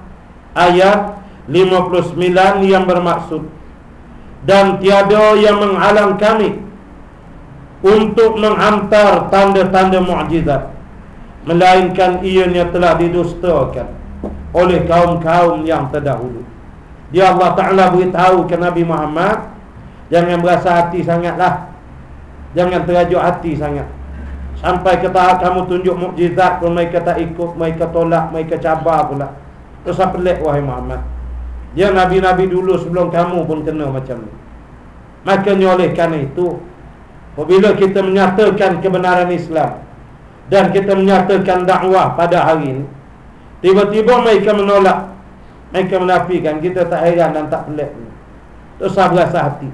ayat 59 yang bermaksud dan tiada yang menghalang kami untuk menghantar tanda-tanda mukjizat Melainkan ianya telah didustakan Oleh kaum-kaum yang terdahulu. Dia Allah Ta'ala beritahu ke Nabi Muhammad Jangan berasa hati sangatlah. Jangan terajuk hati sangat. Sampai ke tahap kamu tunjuk mukjizat pun mereka tak ikut Mereka tolak, mereka cabar pula. Terus pelik wahai Muhammad? Dia Nabi-Nabi dulu sebelum kamu pun kena macam ni. Makanya oleh kerana itu Apabila kita menyatakan kebenaran Islam dan kita menyatakan dakwah pada hari ini. Tiba-tiba mereka menolak. Mereka menafikan kita tak heran dan tak pelik. Itu sabra hati.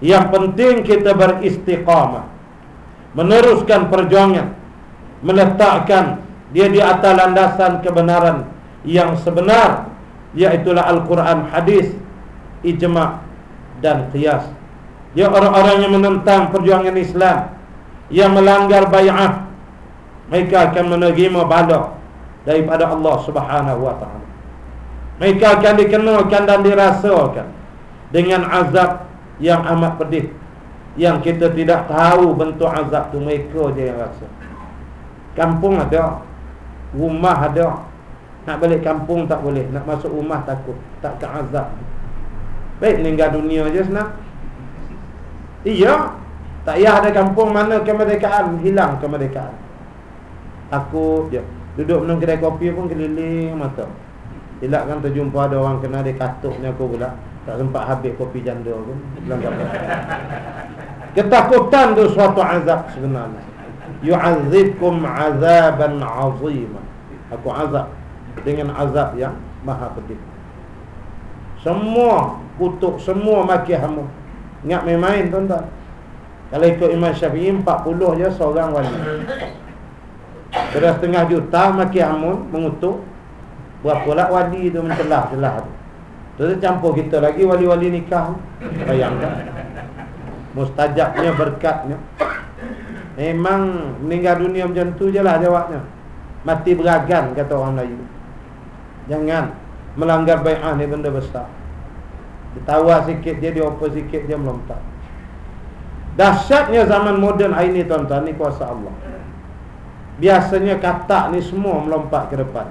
Yang penting kita beristiqamah. Meneruskan perjuangan. Meletakkan dia di atas landasan kebenaran yang sebenar iaitulah Al-Quran hadis ijma' dan qiyas. Dia orang-orang yang menentang perjuangan Islam yang melanggar bay'ah mereka akan menerima bala daripada Allah Subhanahu wa taala. Mereka akan dikenakan dan dirasakan dengan azab yang amat pedih yang kita tidak tahu bentuk azab tu mereka je yang rasa. Kampung ada, rumah ada. Nak balik kampung tak boleh, nak masuk rumah takut, tak ke azab. Baik meninggal dunia je senang. Iya, tak payah ada kampung mana kemerdekaan, hilang kemerdekaan. Aku dia duduk minum kedai kopi pun keliling mata. Tidak kan terjumpa ada orang kena dia katuknya aku pula. Tak sempat habis kopi janda pun. Ketakutan tu suatu azab sebenarnya. Yu'azibkum azaban azima. Aku azab dengan azab yang maha pedih. Semua kutuk, semua maki hamu. Ingat main-main tuan-tuan. Kalau ikut Imam Syafi'i 40 je seorang wali. Sudah setengah juta maki amun mengutuk Berapa lah wali tu mencelah-celah tu. Terus campur kita lagi wali-wali nikah Bayangkan Mustajabnya berkatnya. Memang meninggal dunia macam tu je lah jawabnya. Mati beragan kata orang Melayu. Jangan melanggar bay'ah ni benda besar. Ditawar sikit dia, dioper sikit dia melompat Dahsyatnya zaman moden hari ni tuan-tuan Ni kuasa Allah Biasanya katak ni semua melompat ke depan.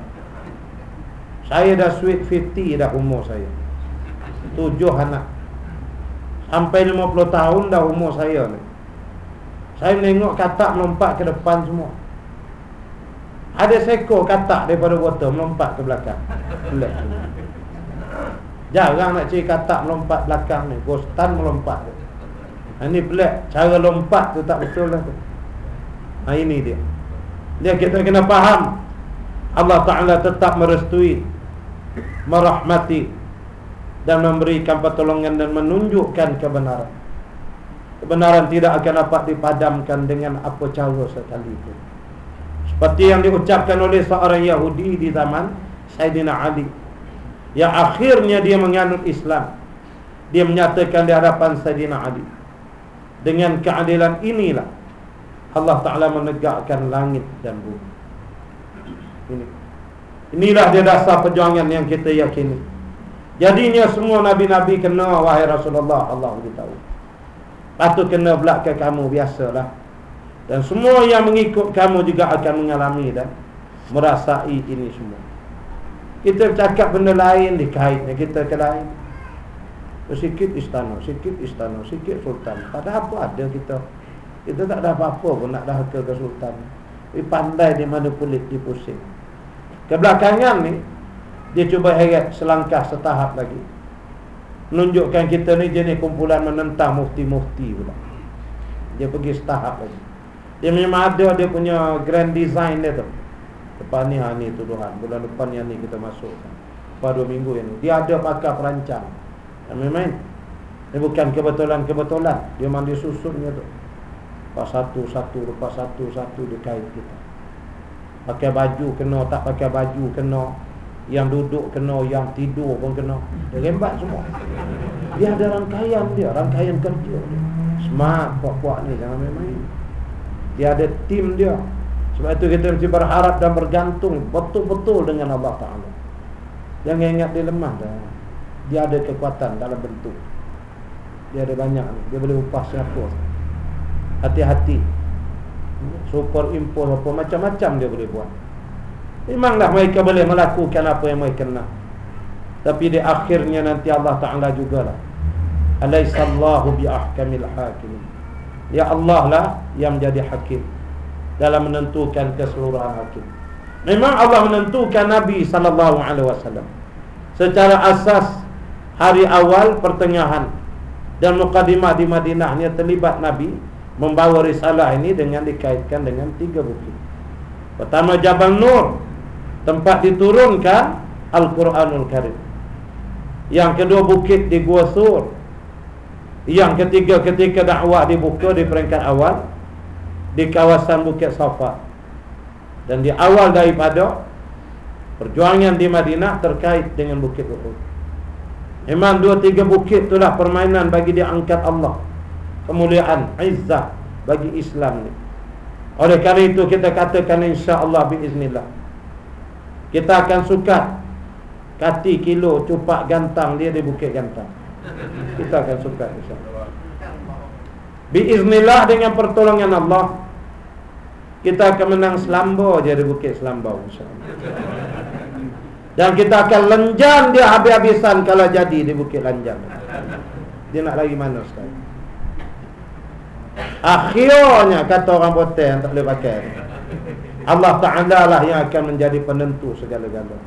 Saya dah sweet 50 dah umur saya. Tujuh anak. Sampai 50 tahun dah umur saya ni. Saya menengok katak melompat ke depan semua. Ada seko katak daripada water melompat ke belakang. Pelik Jarang nak cari katak melompat belakang ni. Ghostan melompat Ini pelik. Cara lompat tu tak betul lah tu. Ha ini dia dia kita kena faham. Allah Ta'ala tetap merestui Merahmati Dan memberikan pertolongan Dan menunjukkan kebenaran. Kebenaran tidak akan dapat dipadamkan Dengan apa cara sekalipun Seperti yang diucapkan oleh Seorang Yahudi di zaman Sayyidina Ali. Yang akhirnya dia menganut Islam. Dia menyatakan di hadapan Sayyidina Ali. Dengan keadilan inilah Allah Ta'ala menegakkan langit dan bumi. Ini. Inilah dia dasar perjuangan yang kita yakini. Jadinya semua Nabi-Nabi kena Wahai Rasulullah Allah beritahu Patut kena belakang kamu Biasalah. Dan semua yang mengikut kamu juga akan mengalami Dan merasai ini semua. Kita cakap benda lain Dikaitnya kita ke lain. Sikit istana, sikit istana, sikit sultan. Tak ada apa ada kita kita tak ada apa-apa pun nak dah ke Sultan Dia pandai di mana kulit dia pusing. Kebelakangan ni Dia cuba heret selangkah setahap lagi. Menunjukkan kita ni jenis kumpulan menentang mufti-mufti pula. Dia pergi setahap lagi. Dia memang ada dia punya grand design dia tu. Lepas ni ha ni tuduhan. Bulan depan yang ni kita masuk. Lepas dua minggu yang ni Dia ada pakar perancang. Memang Ini bukan kebetulan-kebetulan. Dia memang disusunnya tu Lepas satu-satu Lepas satu-satu dia kait kita. Pakai baju kena Tak pakai baju kena. Yang duduk kena Yang tidur pun kena. Dia rembat semua. Dia ada rangkaian dia Rangkaian kerja dia. Smart puak-puak ni Jangan main-main. Dia ada tim dia. Sebab itu kita mesti berharap Dan bergantung Betul-betul dengan Allah Ta'ala. Jangan ingat dia lemah dah. Dia ada kekuatan dalam bentuk. Dia ada banyak Dia boleh upah siapa Hati-hati superimpose apa macam-macam dia boleh buat. Memanglah mereka boleh melakukan apa yang mereka nak. Tapi di akhirnya nanti Allah Taala jugalah. Alaisallahu bi ahkamil hakim. Ya Allah lah yang menjadi hakim dalam menentukan keseluruhan hakim. Memang Allah menentukan Nabi sallallahu alaihi wasallam secara asas hari awal pertengahan dan mukadimah di Madinah ni terlibat Nabi membawa risalah ini dengan dikaitkan dengan tiga bukit. Pertama Jabal Nur, tempat diturunkan Al-Quranul Karim. Yang kedua bukit di Gua Sur. Yang ketiga ketika dakwah dibuka di peringkat awal di kawasan Bukit Safa. Dan di awal daripada perjuangan di Madinah terkait dengan Bukit Uhud. Memang dua tiga bukit itulah permainan bagi diangkat Allah kemuliaan izzah bagi Islam ni. Oleh kerana itu kita katakan insya-Allah biiznillah. Kita akan suka kati kilo cupak gantang dia di Bukit Gantang. Kita akan suka insya-Allah. Biiznillah dengan pertolongan Allah kita akan menang selamba je di Bukit Selambau insya-Allah. Dan kita akan lenjan dia habis-habisan kalau jadi di Bukit Lanjang. Dia nak lagi mana sekarang? Akhirnya kata orang yang tak boleh pakai. Allah Ta'ala lah yang akan menjadi penentu segala-gala.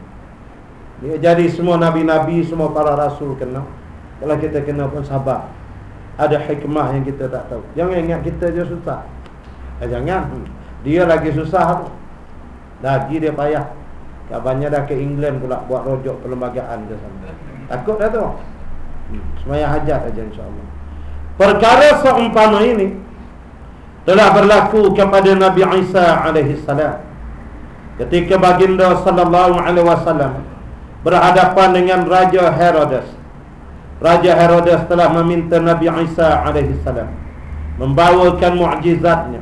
Dia jadi semua Nabi-Nabi Semua para Rasul kena. Kalau kita kena pun sabar. Ada hikmah yang kita tak tahu. Jangan ingat kita je susah. Eh, Jangan. Dia lagi susah. Lagi dia payah. Kabarnya dah ke England pula Buat rojok perlembagaan je sana. Takut dah tu. Hmm. Semaya hajat aja insyaAllah Perkara seumpama ini telah berlaku kepada Nabi Isa alaihi salam. Ketika baginda sallallahu alaihi wasallam berhadapan dengan raja Herodes raja Herodes telah meminta Nabi Isa alaihi salam membawakan mukjizatnya.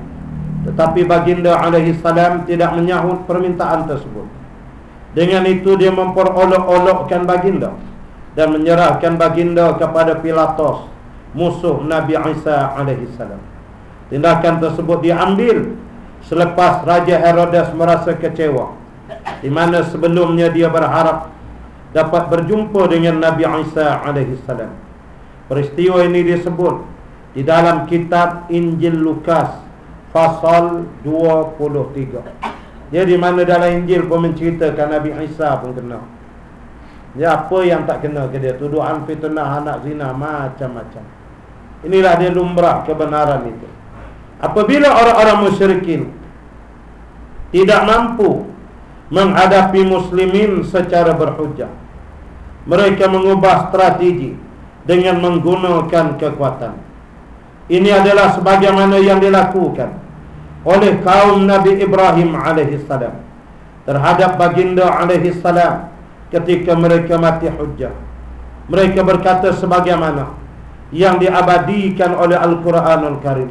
Tetapi baginda alaihi salam tidak menyahut permintaan tersebut. Dengan itu dia memperolok-olokkan baginda dan menyerahkan baginda kepada Pilatus musuh Nabi Isa salam Tindakan tersebut diambil selepas Raja Herodes merasa kecewa di mana sebelumnya dia berharap dapat berjumpa dengan Nabi Isa salam. Peristiwa ini disebut di dalam kitab Injil Lukas pasal 23. Dia di mana dalam Injil pun menceritakan Nabi Isa pun kena. Ya apa yang tak kena ke dia tuduhan fitnah anak zina macam-macam. Inilah dia lumrah kebenaran itu. Apabila orang-orang musyrikin tidak mampu menghadapi muslimin secara berhujah, mereka mengubah strategi dengan menggunakan kekuatan. Ini adalah sebagaimana yang dilakukan oleh kaum Nabi Ibrahim alaihissalam terhadap baginda alaihissalam ketika mereka mati hujah. Mereka berkata sebagaimana yang diabadikan oleh Al-Quranul Karim.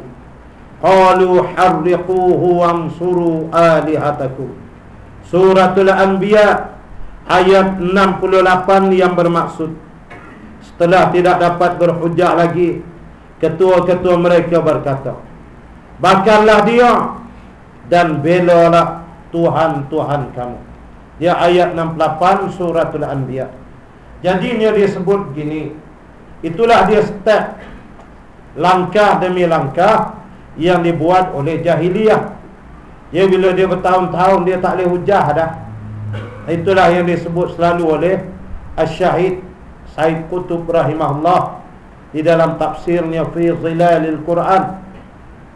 Qalu harriquhu wansuru alihatakum. Suratul Anbiya Ayat 68 yang bermaksud Setelah tidak dapat berhujah lagi Ketua-ketua mereka berkata Bakarlah dia Dan belalah Tuhan-Tuhan kamu. Dia ayat 68 Suratul Anbiya. Jadi dia disebut gini Itulah dia step Langkah demi langkah yang dibuat oleh jahiliyah Ya bila dia bertahun-tahun dia tak boleh hujah dah. Itulah yang disebut selalu oleh Asy-Syahid Said Qutb rahimahullah di dalam tafsirnya fi Zilalil Quran.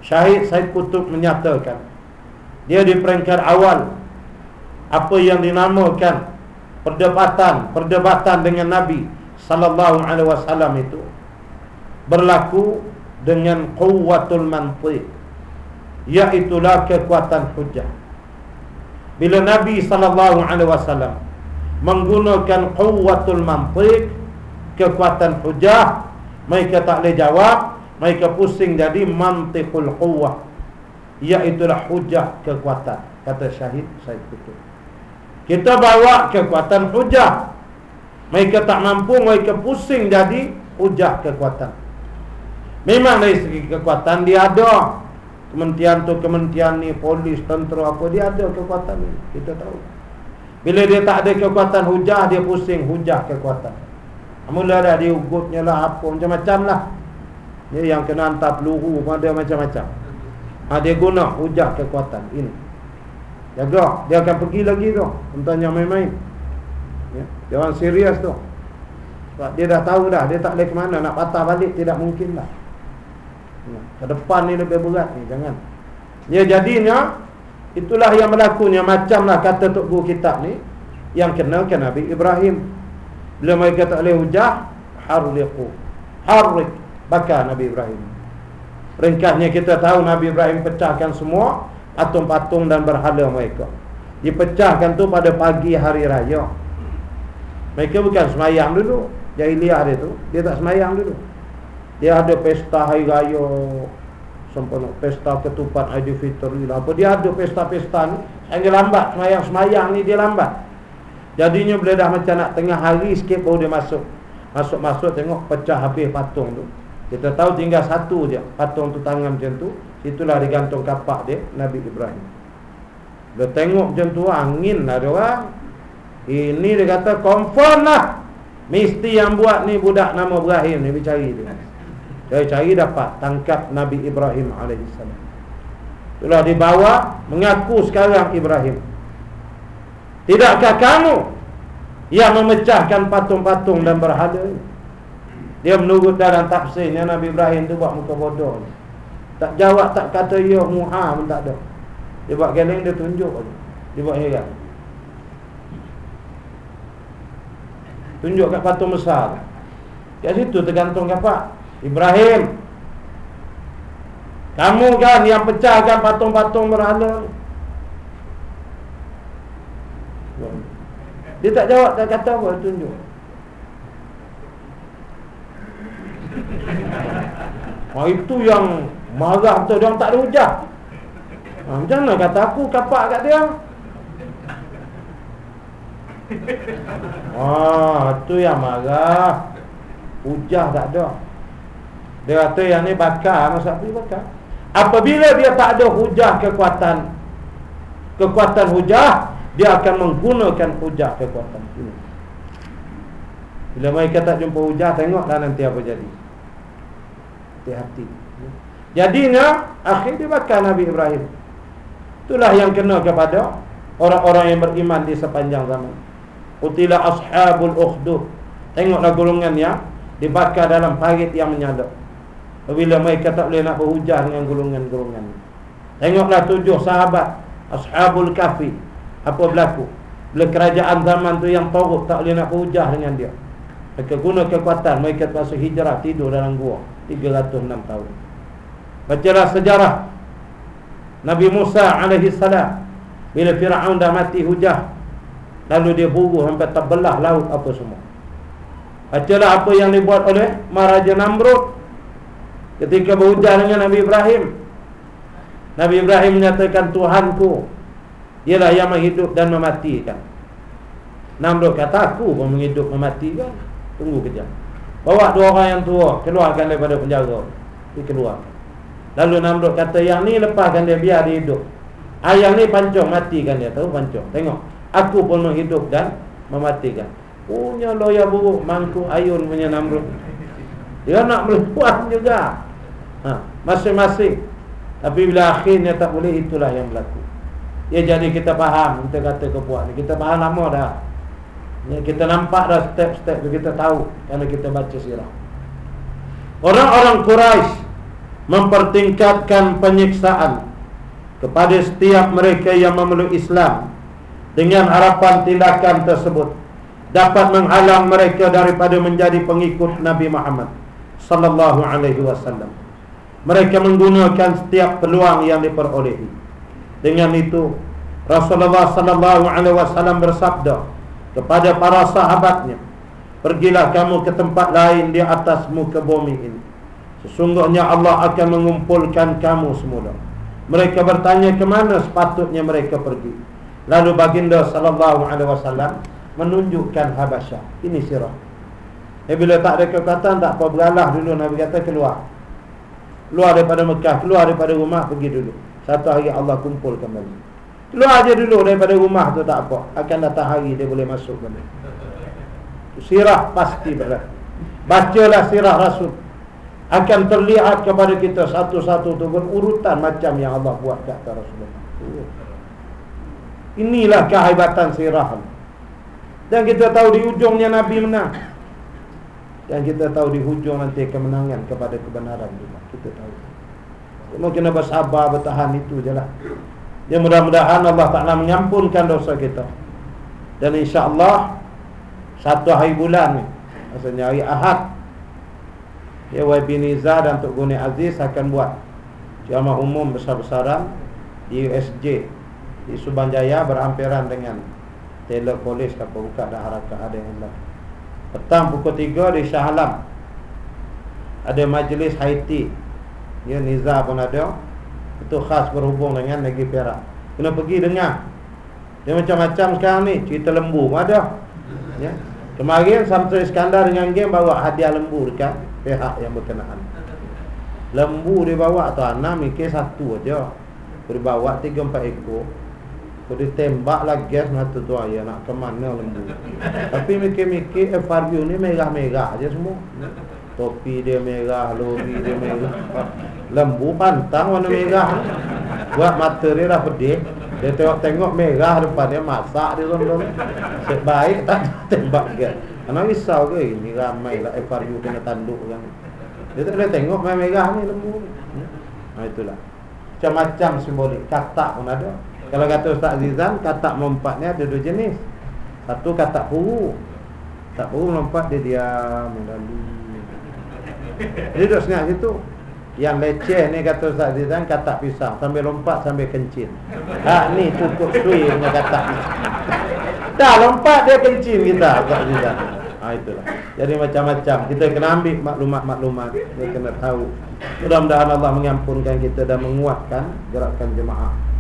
Syahid Said Qutb menyatakan dia di peringkat awal apa yang dinamakan perdebatan perdebatan dengan Nabi sallallahu alaihi wasallam itu berlaku dengan quwwatul mantiq Iaitulah kekuatan hujah. Bila Nabi SAW Menggunakan Quwatul mantik Kekuatan hujah Mereka tak boleh jawab Mereka pusing jadi Mantikul quwah Iaitulah hujah kekuatan. Kata syahid Syahid Kutub. Kita bawa kekuatan hujah Mereka tak mampu Mereka pusing jadi Hujah kekuatan. Memang dari segi kekuatan dia ada. Kementerian tu kementerian ni Polis, tentera apa Dia ada kekuatan ni. Kita tahu. Bila dia tak ada kekuatan hujah Dia pusing hujah kekuatan. Mula dah dia ugutnya lah Apa macam-macam lah. Dia yang kena hantar peluru Ada macam-macam. Ha, Dia guna hujah kekuatan Ini. Jaga. Dia akan pergi lagi tu. Tentang main-main ya. Dia orang serius tu. Sebab dia dah tahu dah Dia tak boleh ke mana Nak patah balik Tidak mungkin lah. Ke depan ni lebih berat ni Jangan. Ya jadinya Itulah yang berlakunya. Macamlah kata Tok Guru Kitab ni Yang kena ke Nabi Ibrahim. Bila mereka tak boleh hujah Harliqu. Harlik Bakar Nabi Ibrahim. Ringkasnya kita tahu Nabi Ibrahim pecahkan semua Patung-patung dan berhala mereka. Dipecahkan tu pada pagi hari raya Mereka bukan semayang dulu. Jahiliah dia tu. Dia tak semayang dulu. Dia ada pesta hari raya sempena pesta ketupat Aidilfitri lah apa. Dia ada pesta-pesta ni. Hingga lambat semayang-semayang ni dia lambat. Jadinya bila dah macam nak tengah hari sikit baru dia masuk. Masuk-masuk tengok pecah habis patung tu. Kita tahu tinggal satu je patung tu tangan macam tu. Itulah digantung kapak dia Nabi Ibrahim. Dia tengok macam tu angin lah dia orang ini dia kata confirm lah. Mesti yang buat ni budak nama Ibrahim. Ni Dicari dia. Saya cari dapat tangkap Nabi Ibrahim AS Itulah dibawa Mengaku sekarang Ibrahim. Tidakkah kamu Yang memecahkan patung-patung dan berhala Dia menurut dalam tafsirnya Nabi Ibrahim tu buat muka bodoh. Tak jawab tak kata ya muha pun tak ada. Dia buat geleng dia tunjuk. Dia buat heran Tunjuk kat patung besar Kat situ tergantung kapak Ibrahim. Kamu kan yang pecahkan patung-patung berhala Dia tak jawab, tak kata apa, tunjuk. Oh, itu yang marah tu dia tak ada hujah. Ha, macam mana kata aku kapak kat dia? Wah, tu yang marah. Hujah tak ada. Dia kata yang ni bakar Masa apa dia bakar. Apabila dia tak ada hujah kekuatan Kekuatan hujah Dia akan menggunakan hujah kekuatan ini Bila mereka tak jumpa hujah Tengoklah nanti apa jadi. Hati-hati Jadinya Akhir dia bakar Nabi Ibrahim. Itulah yang kena kepada Orang-orang yang beriman di sepanjang zaman Utilah ashabul ukhduh Tengoklah golongan yang Dibakar dalam parit yang menyadap Apabila mereka tak boleh nak berhujah dengan golongan-golongan. Tengoklah tujuh sahabat Ashabul Kafi Apa berlaku? Bila kerajaan zaman tu yang taruh tak boleh nak berhujah dengan dia. Mereka guna kekuatan Mereka terpaksa hijrah tidur dalam gua 306 tahun. Bacalah sejarah Nabi Musa AS Bila Fir'aun dah mati hujah Lalu dia buru sampai terbelah laut apa semua. Bacalah apa yang dibuat oleh Maharaja Namrud Ketika berhujah dengan Nabi Ibrahim. Nabi Ibrahim menyatakan Tuhanku Ialah yang menghidup dan mematikan. Namrud kata aku pun menghidup mematikan. Tunggu kejap. Bawa dua orang yang tua Keluarkan daripada penjara. Dikeluarkan Lalu Namrud kata Yang ni lepaskan dia biar dia hidup. Ayah ni pancung matikan dia. Tahu pancung? Tengok Aku pun menghidup dan mematikan. Punya loya buruk Mangku ayun punya Namrud dia nak melawan juga. Ha, Masing-masing. Tapi bila akhirnya tak boleh Itulah yang berlaku. Ya jadi kita faham Kita kata kepuak ni Kita faham lama dah. Ya, Kita nampak dah step-step Kita tahu Kerana kita baca sirah. Orang-orang Quraisy Mempertingkatkan penyiksaan Kepada setiap mereka yang memeluk Islam Dengan harapan tindakan tersebut Dapat menghalang mereka daripada menjadi pengikut Nabi Muhammad Sallallahu alaihi wasallam Mereka menggunakan setiap peluang yang diperolehi dengan itu Rasulullah sallallahu alaihi wasallam bersabda kepada para sahabatnya, "Pergilah kamu ke tempat lain di atas muka bumi ini. Sesungguhnya Allah akan mengumpulkan kamu semula." Mereka bertanya ke mana sepatutnya mereka pergi. Lalu baginda sallallahu alaihi wasallam menunjukkan Habasyah. Ini sirah. Eh bila tak ada kekuatan tak apa beralah dulu Nabi kata keluar. Keluar daripada Mekah, keluar daripada rumah pergi dulu. Satu hari Allah kumpul kembali Keluar aja dulu daripada rumah tu tak apa Akan datang hari dia boleh masuk kembali Sirah pasti berat Bacalah sirah Rasul Akan terlihat kepada kita Satu-satu tu berurutan macam yang Allah buat kata Rasulullah Inilah kehebatan sirah Dan kita tahu di ujungnya Nabi menang. Dan kita tahu di hujung nanti kemenangan kepada kebenaran juga. Kita tahu. Cuma kena bersabar bertahan itu je lah. Ya mudah-mudahan Allah Ta'ala menyampunkan dosa kita. Dan insya Allah Satu hari bulan ni Maksudnya hari Ahad Ya YB Niza dan Tok Guni Aziz akan buat Jamaah umum besar-besaran Di USJ Di Subanjaya berhampiran dengan Taylor Polis Kapa buka dah harakah ada yang lain Petang pukul 3 di Shah Alam Ada majlis Haiti. Ya Niza pun ada Itu khas berhubung dengan negeri Perak. Kena pergi dengar. Dia macam-macam sekarang ni Cerita lembu pun ada. Ya. Kemarin Samsul Iskandar dengan geng Bawa hadiah lembu dekat pihak yang berkenaan. Lembu dia bawa tu Ana mikir satu aja. Dia bawa tiga empat ekor Kau dia tembak lah gas mata tu ya nak ke mana lembu. Tapi mikir-mikir FRU ni merah-merah aja semua. Topi dia merah, lori dia merah. Lembu pantang warna merah. Buat mata dia dah pedih. Dia tengok-tengok merah depan dia Masak dia rondong Sebaik tak tembak ke Karena risau ke? Ini ramai lah FRU kena tanduk kan. Dia tak boleh tengok main merah ni lembu Nah itulah. Macam-macam simbolik. Katak pun ada Kalau kata Ustaz Zizan Katak mempat ni ada dua jenis. Satu katak puru Tak puru mempat dia diam dia duduk sengat situ. Yang leceh ni kata Ustaz Zizan Katak pisang. Sambil lompat sambil kencin Ha ni cukup sui punya katak Dah lompat dia kencin kita Ustaz Zizan Ha itulah. Jadi macam-macam. Kita kena ambil maklumat-maklumat. Kita kena tahu. Mudah-mudahan Allah mengampunkan kita Dan menguatkan gerakan jemaah